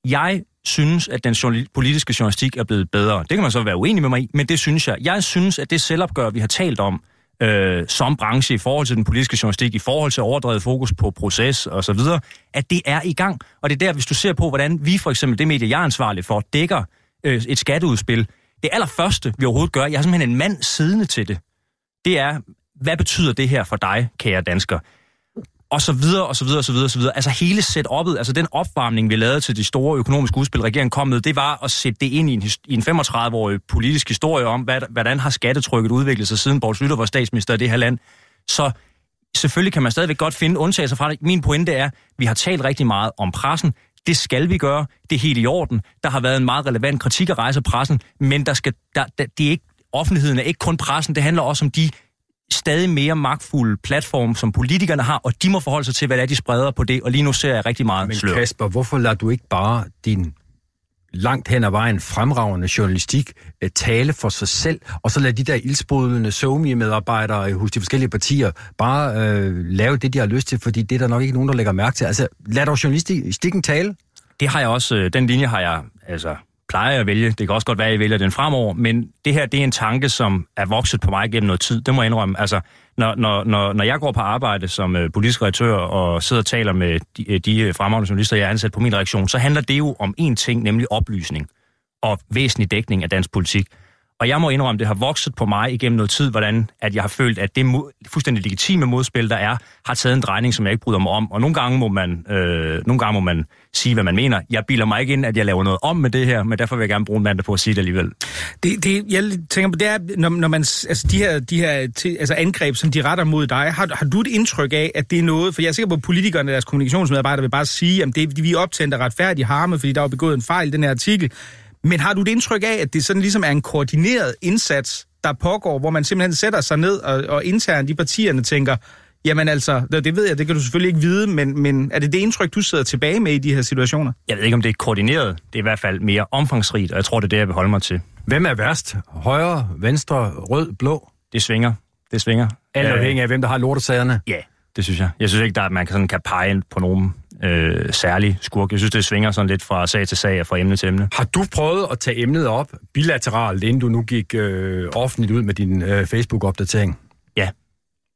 jeg synes, at den politiske journalistik er blevet bedre. Det kan man så være uenig med mig i, men det synes jeg. Jeg synes, at det selvopgør, vi har talt om, øh, som branche i forhold til den politiske journalistik, i forhold til overdrevet fokus på proces og så videre, at det er i gang. Og det er der, hvis du ser på, hvordan vi for eksempel, det medie, jeg er ansvarlig for, dækker øh, et skatteudspil. Det allerførste, vi overhovedet gør, jeg har simpelthen en mand siddende til det, det er, hvad betyder det her for dig, kære dansker? Og så videre, og så videre, og så videre, og så videre. Altså hele setup'et, altså den opvarmning, vi lavede til de store økonomiske udspil, regeringen kom med, det var at sætte det ind i en, i en 35-årig politisk historie om, hvad, hvordan har skattetrykket udviklet sig siden Borg Slytter var statsminister i det her land. Så selvfølgelig kan man stadigvæk godt finde undtagelser fra det. Min pointe er, vi har talt rigtig meget om pressen. Det skal vi gøre. Det er helt i orden. Der har været en meget relevant kritik af rejsepressen, men der skal, der, der, det er ikke, offentligheden er ikke kun pressen. Det handler også om de stadig mere magtfulde platform, som politikerne har, og de må forholde sig til, hvad det er, de spreder på det, og lige nu ser jeg rigtig meget Men slør. Kasper, hvorfor lader du ikke bare din langt hen ad vejen fremragende journalistik uh, tale for sig selv, og så lade de der ildsprudlende somi-medarbejdere hos de forskellige partier bare uh, lave det, de har lyst til, fordi det er der nok ikke nogen, der lægger mærke til. Altså, lad dog journalistikken tale. Det har jeg også, øh, den linje har jeg, altså plejer at vælge. Det kan også godt være, at jeg vælger den fremover, men det her, det er en tanke, som er vokset på mig gennem noget tid. Det må jeg indrømme. Altså, når, når, når, når jeg går på arbejde som øh, politisk redaktør og sidder og taler med de, øh, de øh, fremragende journalister, jeg er ansat på min reaktion, så handler det jo om én ting, nemlig oplysning og væsentlig dækning af dansk politik. Og jeg må indrømme, det har vokset på mig igennem noget tid, hvordan at jeg har følt, at det fuldstændig legitime modspil, der er, har taget en drejning, som jeg ikke bryder mig om. Og nogle gange må man, øh, nogle gange må man sige, hvad man mener. Jeg bilder mig ikke ind, at jeg laver noget om med det her, men derfor vil jeg gerne bruge en mandag på at sige det alligevel. Det, det, jeg tænker på, det er, når, når man, altså de her, de her til, altså angreb, som de retter mod dig, har, har du et indtryk af, at det er noget, for jeg er sikker på, at politikerne og deres kommunikationsmedarbejdere vil bare sige, at det, vi er optændt af retfærdig harme, fordi der er begået en fejl i den her artikel. Men har du et indtryk af, at det sådan ligesom er en koordineret indsats, der pågår, hvor man simpelthen sætter sig ned og, og internt i partierne tænker, jamen altså, det ved jeg, det kan du selvfølgelig ikke vide, men, men er det det indtryk, du sidder tilbage med i de her situationer? Jeg ved ikke, om det er koordineret. Det er i hvert fald mere omfangsrigt, og jeg tror, det er det, jeg vil holde mig til. Hvem er værst? Højre, venstre, rød, blå? Det svinger. Det svinger. Alt afhængig af, hvem der har lortesagerne? Ja, det synes jeg. Jeg synes ikke, at man kan, sådan, kan pege på nogen øh, særlig skurk. Jeg synes, det svinger sådan lidt fra sag til sag og fra emne til emne. Har du prøvet at tage emnet op bilateralt, inden du nu gik øh, offentligt ud med din øh, Facebook-opdatering? Ja.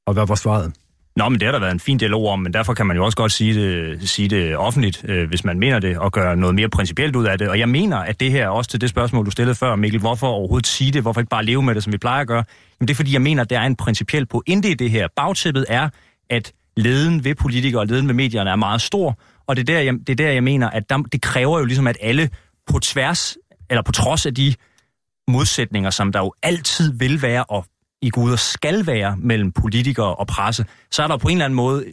Og hvad var svaret? Nå, men det har der været en fin dialog om, men derfor kan man jo også godt sige det, sige det offentligt, øh, hvis man mener det, og gøre noget mere principielt ud af det. Og jeg mener, at det her, også til det spørgsmål, du stillede før, Mikkel, hvorfor overhovedet sige det, hvorfor ikke bare leve med det, som vi plejer at gøre? Jamen det er fordi, jeg mener, at der er en principiel pointe i det her. Bagtæppet er, at leden ved politikere og leden ved medierne er meget stor, og det er der, jeg, det er der, jeg mener, at der, det kræver jo ligesom, at alle på tværs, eller på trods af de modsætninger, som der jo altid vil være, og i guder skal være mellem politikere og presse, så er der på en eller anden måde,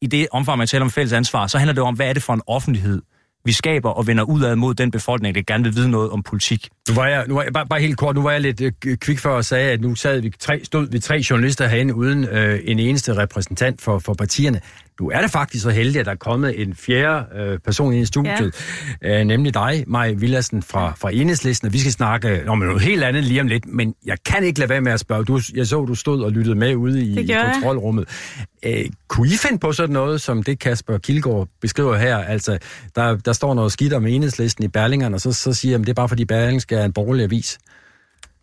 i det omfang, man taler om fælles ansvar, så handler det om, hvad er det for en offentlighed, vi skaber og vender udad mod den befolkning, der gerne vil vide noget om politik. Nu var jeg, nu var jeg bare, bare helt kort, nu var jeg lidt øh, kvik før og sagde, at nu sad vi tre, stod vi tre journalister herinde uden øh, en eneste repræsentant for, for partierne. Nu er det faktisk så heldigt, at der er kommet en fjerde øh, person ind i studiet, ja. øh, nemlig dig, Maj Villadsen fra, fra Enhedslisten, og vi skal snakke om noget helt andet lige om lidt, men jeg kan ikke lade være med at spørge. Du, jeg så, du stod og lyttede med ude i, i kontrolrummet. Øh, kunne I finde på sådan noget, som det Kasper Kilgaard beskriver her? Altså, der, der står noget skidt om Enhedslisten i Berlingerne, og så, så siger at det er bare fordi Berlingske er en borgerlig avis.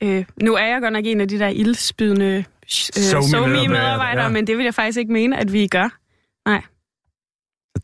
Øh, nu er jeg godt nok en af de der ildspydende øh, somi-medarbejdere, ja. men det vil jeg faktisk ikke mene, at vi gør. Nej.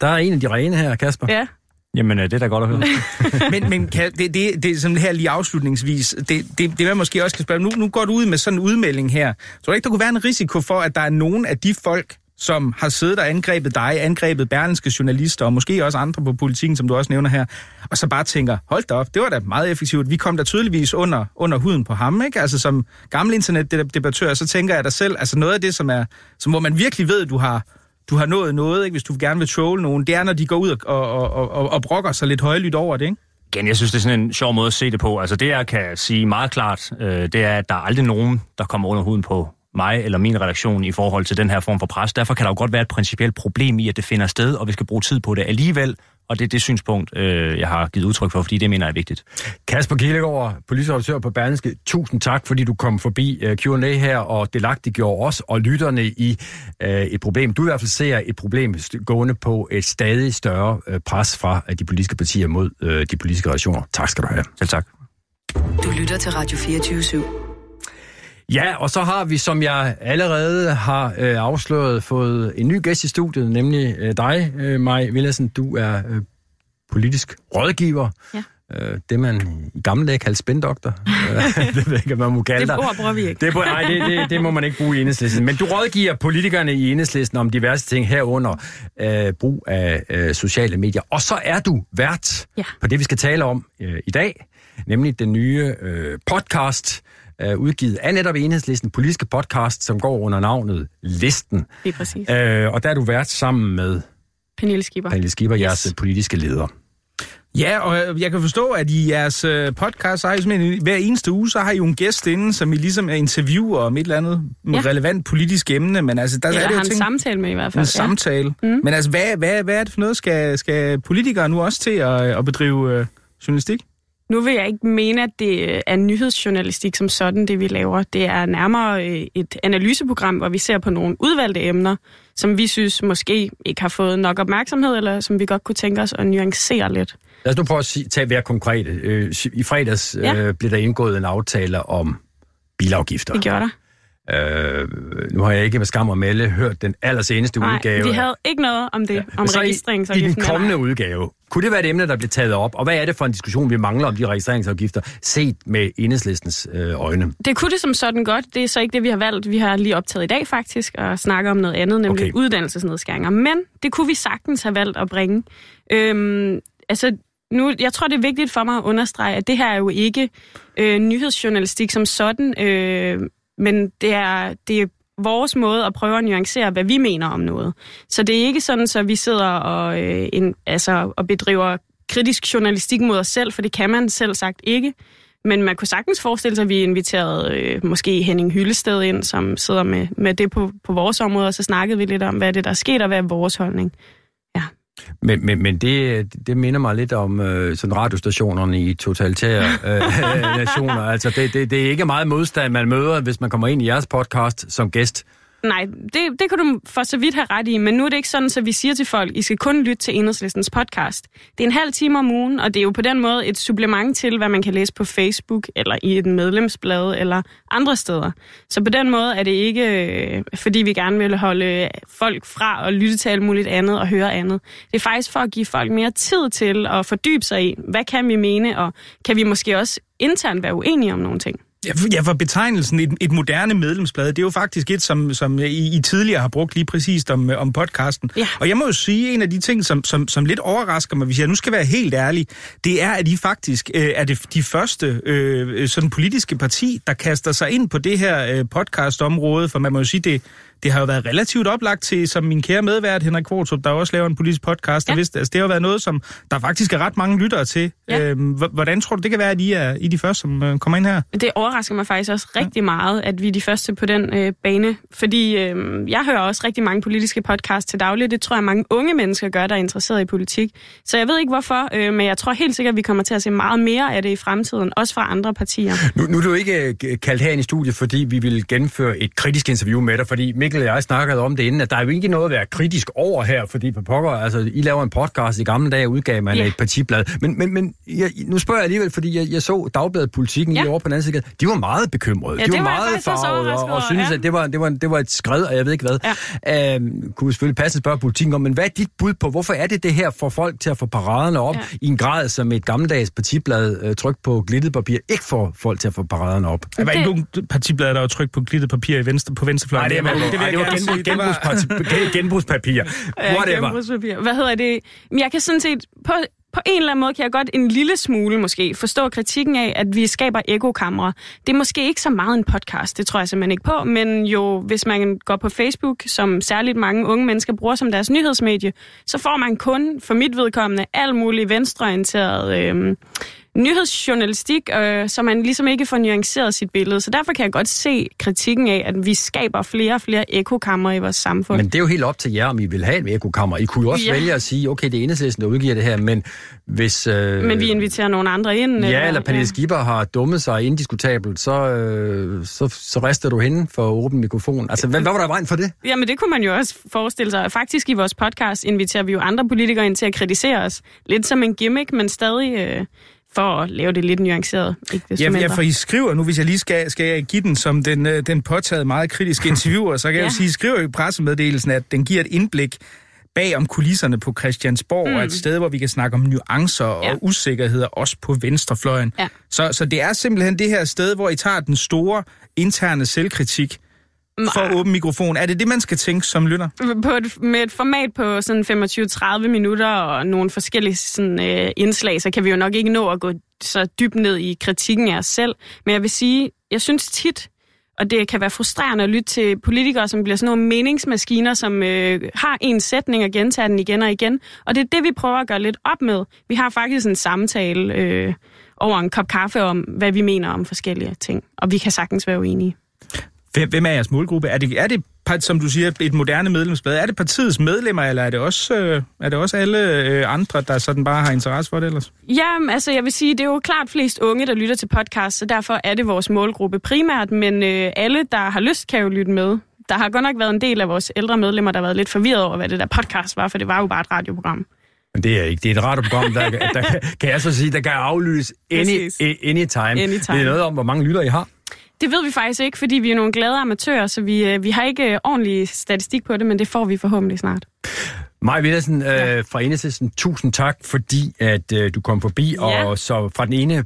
Der er en af de rene her, Kasper. Ja. Jamen, øh, det er da godt at høre. men men kan, det, det, det er sådan her lige afslutningsvis. Det, det, det man måske også kan spørge. Nu, nu går du ud med sådan en udmelding her. Tror du ikke, der kunne være en risiko for, at der er nogen af de folk, som har siddet og angrebet dig, angrebet berlinske journalister, og måske også andre på politikken, som du også nævner her, og så bare tænker, hold da op, det var da meget effektivt. Vi kom da tydeligvis under, under huden på ham, ikke? Altså som gammel internetdebattør, så tænker jeg dig selv, altså noget af det, som er, som hvor man virkelig ved, du har, du har nået noget, ikke? hvis du gerne vil trolle nogen, det er, når de går ud og, og, og, og, og brokker sig lidt højlydt over det, ikke? Igen, jeg synes, det er sådan en sjov måde at se det på. Altså det, jeg kan sige meget klart, øh, det er, at der er aldrig nogen, der kommer under huden på mig eller min redaktion i forhold til den her form for pres. Derfor kan der jo godt være et principielt problem i, at det finder sted, og vi skal bruge tid på det alligevel. Og det er det synspunkt, øh, jeg har givet udtryk for, fordi det mener jeg er vigtigt. Kasper Kildegård, politisk på Berlingske, tusind tak, fordi du kom forbi uh, Q&A her og delagtiggjorde os og lytterne i uh, et problem. Du i hvert fald ser et problem gående på et stadig større uh, pres fra uh, de politiske partier mod uh, de politiske relationer. Tak skal du have. Selv tak. Du lytter til Radio 24 /7. Ja, og så har vi, som jeg allerede har øh, afsløret, fået en ny gæst i studiet, nemlig øh, dig, øh, Maj Villadsen. Du er øh, politisk rådgiver ja. Øh, det, man i gamle dage kaldte spændoktor. det ved ikke, man må kalde Det ord bruger vi ikke. Det, nej, det, det, det må man ikke bruge i enhedslisten. Men du rådgiver politikerne i enhedslisten om diverse ting herunder øh, brug af øh, sociale medier. Og så er du vært Ja. på det, vi skal tale om øh, i dag, nemlig den nye øh, podcast, øh, udgivet af netop enhedslisten, politiske podcast, som går under navnet Listen. Lige præcis. Øh, og der er du vært sammen med Pernille Skipper. Pernille Skipper, yes. Jeres øh, politiske leder. Ja, og jeg kan forstå, at i jeres øh, podcast, så har I simpelthen hver eneste uge, så har I jo en gæst inde, som I ligesom er interviewer om et eller andet Ja. relevant politisk emne. Men altså, der Eller er det jo har en ting, samtale med i hvert en fald. samtale. Mm. Men altså, hvad, hvad, hvad er det for noget? Skal, skal politikere nu også til at, at bedrive øh, journalistik? Nu vil jeg ikke mene, at det øh, er nyhedsjournalistik som sådan, det vi laver. Det er nærmere øh, et analyseprogram, hvor vi ser på nogle udvalgte emner, som vi synes måske ikke har fået nok opmærksomhed, eller som vi godt kunne tænke os at nuancere lidt. Lad os nu prøve at sige, tage være konkrete. Øh, I fredags Ja. øh, blev der indgået en aftale om bilafgifter. Det gjorde der. Øh, nu har jeg ikke med skam og melde hørt den allerseneste Nej, udgave. vi havde ikke noget om det, ja. om Så i, i registreringsafgiften. den kommende udgave, kunne det være et emne, der bliver taget op? Og hvad er det for en diskussion, vi mangler om de registreringsafgifter, set med enhedslistens øh, øjne? Det kunne det som sådan godt. Det er så ikke det, vi har valgt. Vi har lige optaget i dag faktisk, og snakker om noget andet, nemlig okay. uddannelsesnedskæringer. Men det kunne vi sagtens have valgt at bringe. Øhm, altså, nu, jeg tror, det er vigtigt for mig at understrege, at det her er jo ikke øh, nyhedsjournalistik som sådan, øh, men det er, det er vores måde at prøve at nuancere, hvad vi mener om noget. Så det er ikke sådan, så vi sidder og, øh, en, altså, og bedriver kritisk journalistik mod os selv, for det kan man selv sagt ikke. Men man kunne sagtens forestille sig, at vi inviterede øh, måske Henning Hyllested ind, som sidder med, med det på, på vores område, og så snakkede vi lidt om, hvad det der er sket, og hvad er vores holdning. Men, men, men det, det minder mig lidt om øh, sådan radiostationerne i totalitære øh, nationer. Altså, det, det, det er ikke meget modstand, man møder, hvis man kommer ind i jeres podcast som gæst. Nej, det, det kan du for så vidt have ret i, men nu er det ikke sådan, så vi siger til folk, I skal kun lytte til Enhedslistens podcast. Det er en halv time om ugen, og det er jo på den måde et supplement til, hvad man kan læse på Facebook, eller i et medlemsblad, eller andre steder. Så på den måde er det ikke, øh, fordi vi gerne vil holde folk fra at lytte til alt muligt andet og høre andet. Det er faktisk for at give folk mere tid til at fordybe sig i, hvad kan vi mene, og kan vi måske også internt være uenige om nogle ting. Ja, for- betegnelsen et, et moderne medlemsblad, det er jo faktisk et, som, som I, I tidligere har brugt lige præcist om, om podcasten. Ja. Og jeg må jo sige, en af de ting, som, som, som lidt overrasker mig, hvis jeg nu skal være helt ærlig, det er, at I faktisk øh, er det de første øh, sådan politiske parti, der kaster sig ind på det her øh, podcastområde, for man må jo sige, det, det har jo været relativt oplagt til, som min kære medvært Henrik Kvartrup, der også laver en politisk podcast, der Ja. vidste, altså, det har jo været noget, som der faktisk er ret mange lyttere til. Ja. Øhm, hvordan tror du, det kan være, at I er, I de første, som øh, kommer ind her? Det overrasker mig faktisk også rigtig meget, at vi er de første på den øh, bane. Fordi øh, jeg hører også rigtig mange politiske podcasts til daglig. Det tror jeg, mange unge mennesker gør, der er interesseret i politik. Så jeg ved ikke hvorfor, øh, men jeg tror helt sikkert, at vi kommer til at se meget mere af det i fremtiden. Også fra andre partier. Nu, nu er du ikke øh, kaldt herind i studiet, fordi vi vil gennemføre et kritisk interview med dig, fordi Mikkel og jeg snakkede om det inden, at der er jo ikke noget at være kritisk over her, fordi på pokker, altså, I laver en podcast i gamle dage, udgav man Ja. et partiblad. Men, men, men jeg, nu spørger jeg alligevel, fordi jeg, jeg så Dagbladet Politikken ja. Lige over på den anden side. De var meget bekymrede. Ja, de det var var meget farvede og, og synes, ja. at det var, det, var, det var et skred, og jeg ved ikke hvad. Ja. Øhm, kunne selvfølgelig passe at spørge politikken om, men hvad er dit bud på, hvorfor er det det her for folk til at få paraderne op ja. I en grad, som et gammeldags partiblad øh, tryk på glittet papir ikke får folk til at få paraderne op? Der var Det- ikke nogen partiblad, der var trykt på glittet papir i venstre, på venstrefløjen. Nej, det, var, vil det, jeg det var gerne genbrug, sige. Det var- genbrugspapir. genbrugspapir. Whatever. genbrugspapir. Hvad hedder det? Men jeg kan sådan set... På, på en eller anden måde kan jeg godt en lille smule måske forstå kritikken af, at vi skaber ekokamre. Det er måske ikke så meget en podcast, det tror jeg simpelthen ikke på, men jo, hvis man går på Facebook, som særligt mange unge mennesker bruger som deres nyhedsmedie, så får man kun, for mit vedkommende, alt muligt venstreorienteret øh, nyhedsjournalistik, øh, så man ligesom ikke får nuanceret sit billede. Så derfor kan jeg godt se kritikken af, at vi skaber flere og flere ekokamre i vores samfund. Men det er jo helt op til jer, om I vil have et ekokammer. I kunne jo også ja. Ja. vælge at sige, okay, det er enhedslisten, der udgiver det her, men hvis... Øh, Men vi inviterer nogle andre ind. Ja, eller Pernille Skipper har dummet sig indiskutabelt, så, øh, så, så rister du hende for åben mikrofon. Altså, hvad, hvad var der vejen for det? Jamen, det kunne man jo også forestille sig. Faktisk i vores podcast inviterer vi jo andre politikere ind til at kritisere os. Lidt som en gimmick, men stadig øh, for at lave det lidt nuanceret. Ikke desto Ja, ja, mindre. for I skriver nu, hvis jeg lige skal, skal jeg give den som den, øh, den påtaget meget kritiske interviewer, så kan jeg jo Ja. sige, I skriver i pressemeddelelsen, at den giver et indblik bag om kulisserne på Christiansborg, mm. og et sted, hvor vi kan snakke om nuancer ja. og usikkerheder, også på venstrefløjen. Ja. Så, så det er simpelthen det her sted, hvor I tager den store interne selvkritik for åben mikrofon. Er det det, man skal tænke som lytter? på et, med et format på sådan 25-30 minutter og nogle forskellige sådan, øh, indslag, så kan vi jo nok ikke nå at gå så dybt ned i kritikken af os selv. Men jeg vil sige, jeg synes tit, og det kan være frustrerende at lytte til politikere, som bliver sådan nogle meningsmaskiner, som øh, har en sætning og gentager den igen og igen. Og det er det, vi prøver at gøre lidt op med. Vi har faktisk en samtale øh, over en kop kaffe om, hvad vi mener om forskellige ting. Og vi kan sagtens være uenige. Hvem hvem er jeres målgruppe? Er det, er det, part- som du siger, et moderne medlemsblad? Er det partiets medlemmer, eller er det også, øh, er det også alle øh, andre, der sådan bare har interesse for det ellers? Jamen, altså jeg vil sige, det er jo klart flest unge, der lytter til podcast, så derfor er det vores målgruppe primært, men øh, alle, der har lyst, kan jo lytte med. Der har godt nok været en del af vores ældre medlemmer, der har været lidt forvirret over, hvad det der podcast var, for det var jo bare et radioprogram. Men det er ikke. Det er et radioprogram, der, der kan, kan jeg så sige, der kan aflyses any, anytime. Anytime. Det er noget om, hvor mange lytter I har. Det ved vi faktisk ikke, fordi vi er nogle glade amatører, så vi, øh, vi har ikke øh, ordentlig statistik på det, men det får vi forhåbentlig snart. Maj Villersen Ja. øh, fra Enhedslisten, tusind tak, fordi at øh, du kom forbi. Ja. Og så fra den ene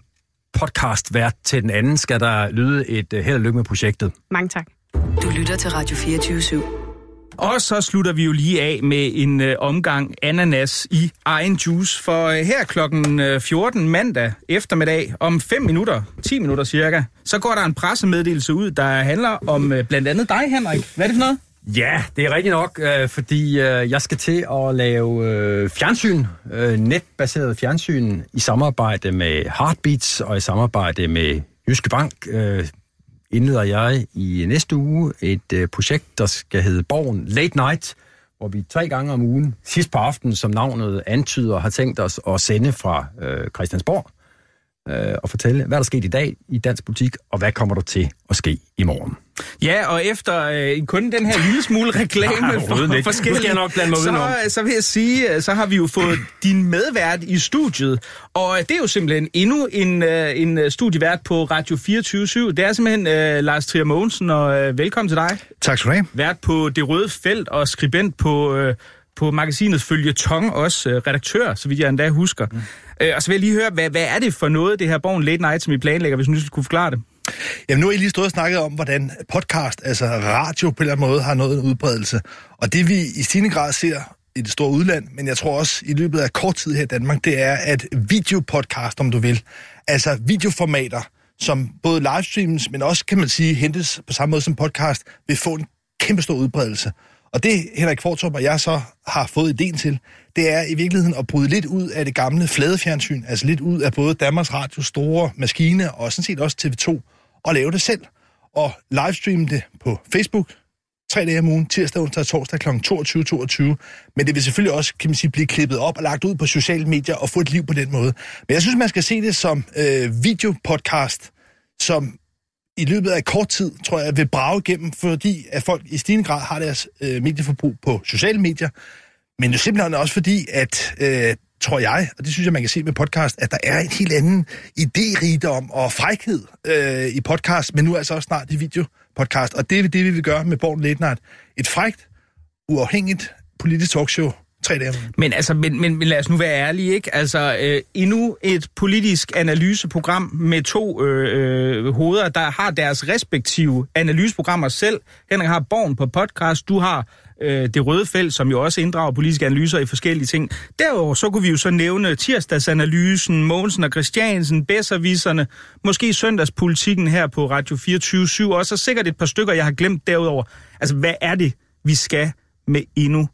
podcastvært til den anden skal der lyde et øh, held og lykke med projektet. Mange tak. Du lytter til Radio 24 /7. Og så slutter vi jo lige af med en øh, omgang ananas i egen juice. For øh, her klokken øh, 14 mandag eftermiddag, om 5 minutter, 10 minutter cirka, så går der en pressemeddelelse ud, der handler om øh, blandt andet dig, Henrik. Hvad er det for noget? Ja, det er rigtigt nok, øh, fordi øh, jeg skal til at lave øh, fjernsyn, øh, netbaseret fjernsyn, i samarbejde med Heartbeats og i samarbejde med Jyske Bank. Øh, indleder jeg i næste uge et øh, projekt, der skal hedde Borgen Late Night, hvor vi tre gange om ugen, sidst på aftenen, som navnet antyder, har tænkt os at sende fra øh, Christiansborg øh, og fortælle, hvad der er sket i dag i dansk politik, og hvad kommer der til at ske i morgen. Ja, og efter øh, kun den her lille smule reklame Nej, for ikke. forskellige, jeg nok blande mig så, øh, så vil jeg sige, øh, så har vi jo fået din medvært i studiet, og øh, det er jo simpelthen endnu en, øh, en studievært på Radio 24 Det er simpelthen øh, Lars Trier Mogensen, og øh, velkommen til dig. Tak skal du have. Vært på Det Røde Felt og skribent på, øh, på magasinet Følge Tong, også øh, redaktør, så vidt jeg endda husker. Mm. Øh, og så vil jeg lige høre, hvad, hvad er det for noget, det her Borgen Late Night, som I planlægger, hvis du nu skulle forklare det? Jamen, nu har I lige stået og snakket om, hvordan podcast, altså radio på en eller anden måde, har nået en udbredelse. Og det vi i stigende grad ser i det store udland, men jeg tror også i løbet af kort tid her i Danmark, det er, at videopodcast, om du vil, altså videoformater, som både livestreams, men også, kan man sige, hentes på samme måde som podcast, vil få en kæmpe stor udbredelse. Og det, Henrik Fortrup og jeg så har fået ideen til, det er i virkeligheden at bryde lidt ud af det gamle fladefjernsyn, altså lidt ud af både Danmarks Radio store maskine og sådan set også TV2, og lave det selv. Og livestreame det på Facebook, tre dage om ugen, tirsdag, onsdag og torsdag kl. 22.22. Men det vil selvfølgelig også, kan man sige, blive klippet op og lagt ud på sociale medier og få et liv på den måde. Men jeg synes, man skal se det som øh, videopodcast, som i løbet af kort tid, tror jeg, vil brage igennem, fordi at folk i stigende grad har deres øh, medieforbrug på sociale medier. Men det er simpelthen også fordi, at, øh, tror jeg, og det synes jeg, man kan se med podcast, at der er en helt anden idérigdom og frækhed øh, i podcast, men nu altså også snart i videopodcast. Og det er det, vi vil gøre med Born Late Night. Et frækt, uafhængigt politisk talkshow tre dage. Men altså, men, men, men lad os nu være ærlige, ikke? Altså, øh, endnu et politisk analyseprogram med to øh, øh, hoveder, der har deres respektive analyseprogrammer selv. Henrik har Born på podcast, du har øh, Det Røde Felt, som jo også inddrager politiske analyser i forskellige ting. Derudover så kunne vi jo så nævne tirsdagsanalysen, Mogensen og Christiansen, Besserviserne, måske søndagspolitikken her på Radio 24 og så sikkert et par stykker, jeg har glemt derudover. Altså, hvad er det, vi skal med endnu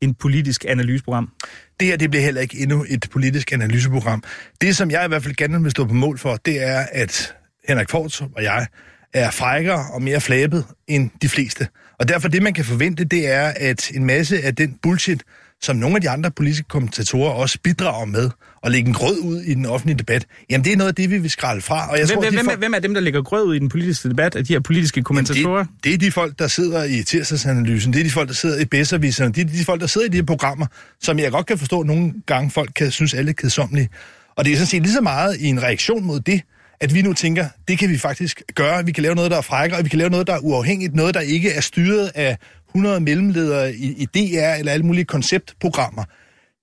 en politisk analyseprogram? Det her det bliver heller ikke endnu et politisk analyseprogram. Det, som jeg i hvert fald gerne vil stå på mål for, det er, at Henrik Fortrup og jeg er frækkere og mere flabet end de fleste. Og derfor det, man kan forvente, det er, at en masse af den bullshit, som nogle af de andre politiske kommentatorer også bidrager med, og lægge en grød ud i den offentlige debat, jamen det er noget af det, vi vil skralde fra. Og jeg Hvem, tror, hvem, hvem, er, folk- hvem er dem, der lægger grød ud i den politiske debat af de her politiske kommentatorer? det, det er de folk, der sidder i tirsdagsanalysen, det er de folk, der sidder i bedserviserne, det er de folk, der sidder i de her programmer, som jeg godt kan forstå, at nogle gange folk kan synes alle er kedsommelige. Og det er sådan set lige så meget i en reaktion mod det, at vi nu tænker, det kan vi faktisk gøre. Vi kan lave noget, der er frækkere, og vi kan lave noget, der er uafhængigt, noget, der ikke er styret af 100 mellemledere i, i DR eller alle mulige konceptprogrammer.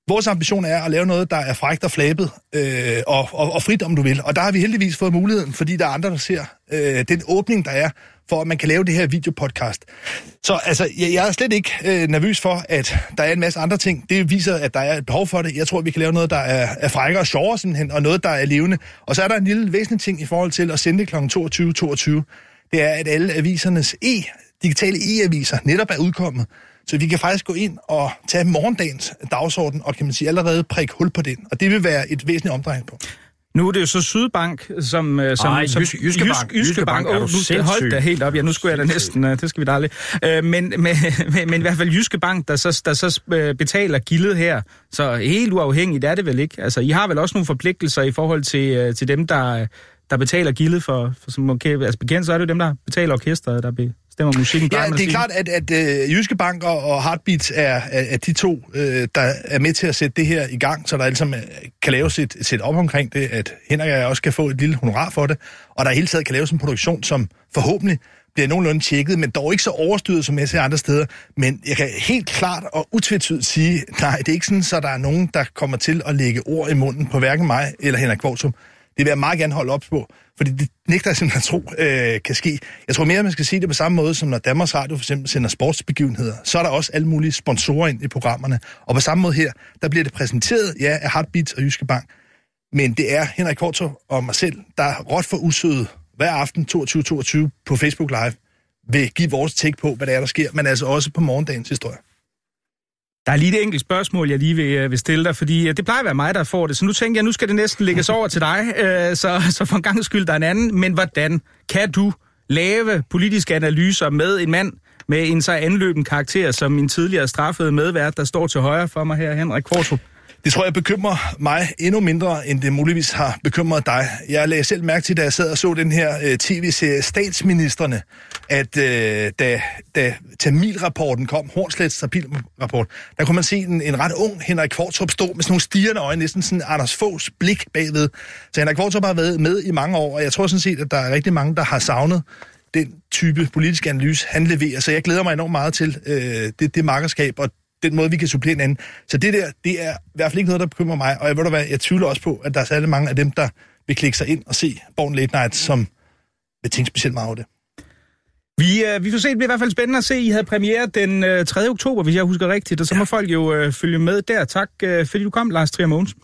Vores ambition er at lave noget, der er frægt og flabet øh, og, og, og frit, om du vil. Og der har vi heldigvis fået muligheden, fordi der er andre, der ser øh, den åbning, der er, for at man kan lave det her videopodcast. Så altså, jeg, jeg er slet ikke øh, nervøs for, at der er en masse andre ting. Det viser, at der er et behov for det. Jeg tror, vi kan lave noget, der er, er frækkere og sjovere simpelthen, og noget, der er levende. Og så er der en lille væsentlig ting i forhold til at sende det kl. 22.22. 22. Det er, at alle avisernes e, digitale e-aviser netop er udkommet. Så vi kan faktisk gå ind og tage morgendagens dagsorden og kan man sige allerede prikke hul på den. Og det vil være et væsentligt omdrejningspunkt. Nu er det jo så Sydbank, som... øh, som Ej, som Jyske- Jyske Bank. Jyske, Jyske Jyske Bank. Bank, er Oh, du nu hold da helt op. Ja, nu skulle jeg da næsten... øh, Det skal vi da aldrig. Øh, Men, men, men, men i hvert fald Jyske Bank, der så, der så betaler gildet her. Så helt uafhængigt er det vel ikke? Altså, I har vel også nogle forpligtelser i forhold til, øh, til dem, der, der betaler gildet for... for som, okay, altså bekendt, så er det jo dem, der betaler orkestret, der bestemmer musikken. plejer Ja, det er klart, at, at uh, Jyske Bank og, og Heartbeats er, er, er de to, uh, der er med til at sætte det her i gang, så der øh, kan laves et, et setup omkring det, at Henrik og jeg også kan få et lille honorar for det, og der i hele taget kan laves en produktion, som forhåbentlig bliver nogenlunde tjekket, men dog ikke så overstyret som jeg ser andre steder. Men jeg kan helt klart og utvetydigt sige, nej, det er ikke sådan, så der er nogen, der kommer til at lægge ord i munden på hverken mig eller Henrik Kvartum. Det vil jeg meget gerne holde op på, fordi det nægter jeg simpelthen at tro øh, kan ske. Jeg tror mere, at man skal sige det på samme måde, som når Danmarks Radio for eksempel sender sportsbegivenheder. Så er der også alle mulige sponsorer ind i programmerne. Og på samme måde her, der bliver det præsenteret, ja, af Heartbeats og Jyske Bank. Men det er Henrik Kvartrup og mig selv, der er råt for usødet hver aften 22.22 på Facebook Live, vil give vores take på, hvad der er, der sker, men altså også på morgendagens historie. Der er lige et enkelt spørgsmål, jeg lige vil, øh, vil stille dig, fordi øh, det plejer at være mig, der får det. Så nu tænker jeg, nu skal det næsten lægges over til dig, øh, så, så for en gang skyld der er en anden. Men hvordan kan du lave politiske analyser med en mand med en så anløben karakter som min tidligere straffede medvært, der står til højre for mig her, Henrik Kvartrup? Det tror jeg bekymrer mig endnu mindre, end det muligvis har bekymret dig. Jeg lagde selv mærke til, da jeg sad og så den her øh, tv-serie Statsministerne, at øh, da, da Tamil-rapporten kom, Hornslets Tamil-rapport, der kunne man se en, en ret ung Henrik Kvartrup stå med sådan nogle stirrende øjne, næsten sådan Anders Foghs blik bagved. Så Henrik Kvartrup har været med i mange år, og jeg tror sådan set, at der er rigtig mange, der har savnet den type politisk analyse, han leverer. Så jeg glæder mig enormt meget til øh, det, det markerskab og den måde, vi kan supplere hinanden. Så det der, det er i hvert fald ikke noget, der bekymrer mig. Og jeg ved du hvad, jeg tvivler også på, at der er særlig mange af dem, der vil klikke sig ind og se Born Late Night, som vil tænke specielt meget over det. Vi, øh, vi får se, det bliver i hvert fald spændende at se. I havde premiere den øh, 3. oktober, hvis jeg husker rigtigt, og så må folk jo øh, følge med der. Tak, øh, fordi du kom, Lars Trier Mogens.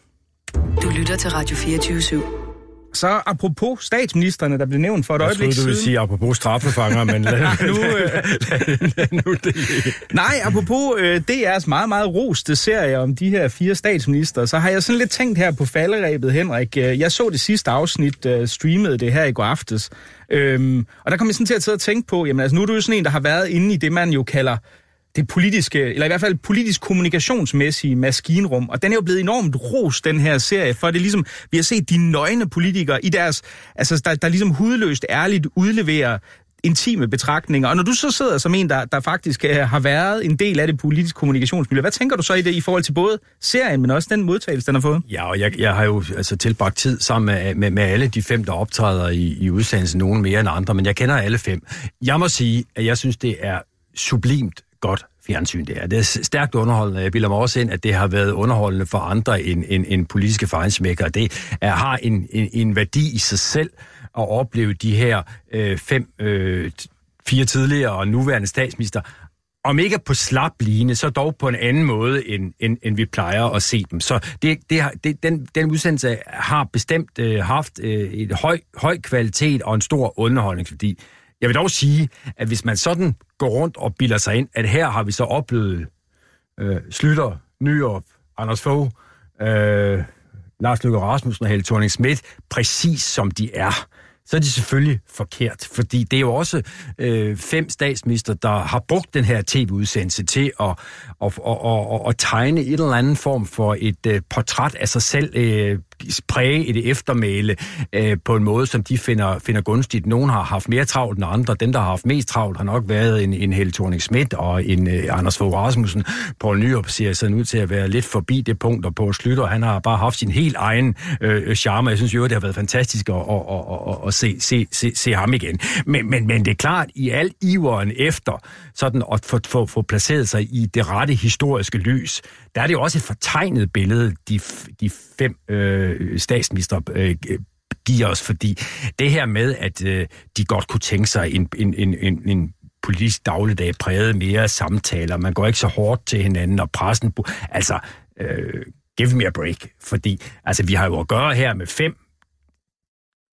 Du lytter til Radio 24 /7. Så apropos statsministerne, der blev nævnt for et Jeg øjeblik troede, du ville siden. sige apropos straffefanger, men lad, nu, øh, lad nu det. Nej, apropos øh, DR's meget, meget roste serie om de her fire statsminister, så har jeg sådan lidt tænkt her på falderæbet, Henrik. Øh, Jeg så det sidste afsnit, øh, streamede det her i går aftes, øhm, og der kom jeg sådan til at, til at tænke på, jamen altså nu er du jo sådan en, der har været inde i det, man jo kalder det politiske, eller i hvert fald politisk kommunikationsmæssige maskinrum. Og den er jo blevet enormt ros, den her serie, for det er ligesom, vi har set de nøgne politikere i deres, altså der, der ligesom hudløst ærligt udleverer intime betragtninger. Og når du så sidder som en, der, der faktisk uh, har været en del af det politiske kommunikationsmiljø, hvad tænker du så i det i forhold til både serien, men også den modtagelse, den har fået? Ja, og jeg, jeg har jo altså tilbragt tid sammen med, med, med alle de fem, der optræder i, i udsendelsen, nogen mere end andre, men jeg kender alle fem. Jeg må sige, at jeg synes, det er sublimt godt fjernsyn, det er. Det er stærkt underholdende. Jeg bilder mig også ind, at det har været underholdende for andre end, end, end politiske fejnsmækker. Det er, har en, en, en værdi i sig selv at opleve de her øh, fem, øh, fire tidligere og nuværende statsminister om ikke på slap line, så dog på en anden måde, end, end, end vi plejer at se dem. Så det, det har, det, den, den udsendelse har bestemt øh, haft øh, et høj, høj kvalitet og en stor underholdningsværdi. Jeg vil dog sige, at hvis man sådan går rundt og bilder sig ind, at her har vi så oplevet øh, Slytter, Nyrup, Anders Fogh, øh, Lars Løkke Rasmussen og Helle thorning Schmidt, præcis som de er, så er de selvfølgelig forkert. Fordi det er jo også øh, fem statsminister, der har brugt den her tv-udsendelse til at, at, at, at, at, at tegne et eller andet form for et øh, portræt af sig selv. Øh, præge et eftermæle øh, på en måde, som de finder, finder gunstigt. Nogle har haft mere travlt end andre. Den, der har haft mest travlt, har nok været en, en Helle thorning Schmidt og en øh, Anders Fogh Rasmussen. Poul Nyrup ser sådan ud til at være lidt forbi det punkt, og på Slytter, han har bare haft sin helt egen øh, charme. Jeg synes jo, det har været fantastisk at, at, at, at, at se, se, se, se ham igen. Men, men, men det er klart, i al iveren efter sådan at få, få, få placeret sig i det rette historiske lys, der er det jo også et fortegnet billede, de, de fem øh, statsminister øh, giver os, fordi det her med, at øh, de godt kunne tænke sig en, en, en, en, en politisk dagligdag præget mere af samtaler, man går ikke så hårdt til hinanden, og pressen... Altså, øh, give me a break, fordi altså, vi har jo at gøre her med fem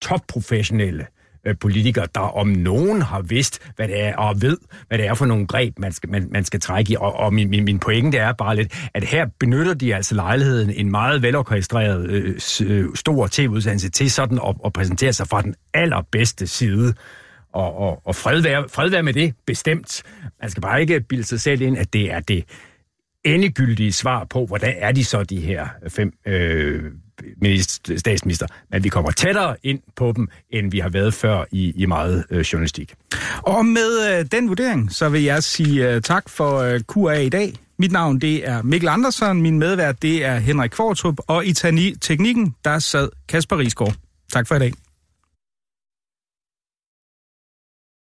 topprofessionelle øh, Øh, politikere, der om nogen har vidst, hvad det er, og ved, hvad det er for nogle greb, man skal, man, man skal trække i. Og, og min, min, min pointe er bare lidt, at her benytter de altså lejligheden en meget velorkestreret øh, øh, stor tv-udsendelse til sådan at, at præsentere sig fra den allerbedste side. Og, og, og fred, være, fred være med det, bestemt. Man skal bare ikke bilde sig selv ind, at det er det endegyldige svar på, hvordan er de så, de her fem øh, minister, statsminister, men vi kommer tættere ind på dem, end vi har været før i, i meget øh, journalistik. Og med øh, den vurdering, så vil jeg sige øh, tak for øh, QA i dag. Mit navn det er Mikkel Andersen, min medvært det er Henrik Kvartrup, og i teknikken der sad Kasper Risgaard. Tak for i dag.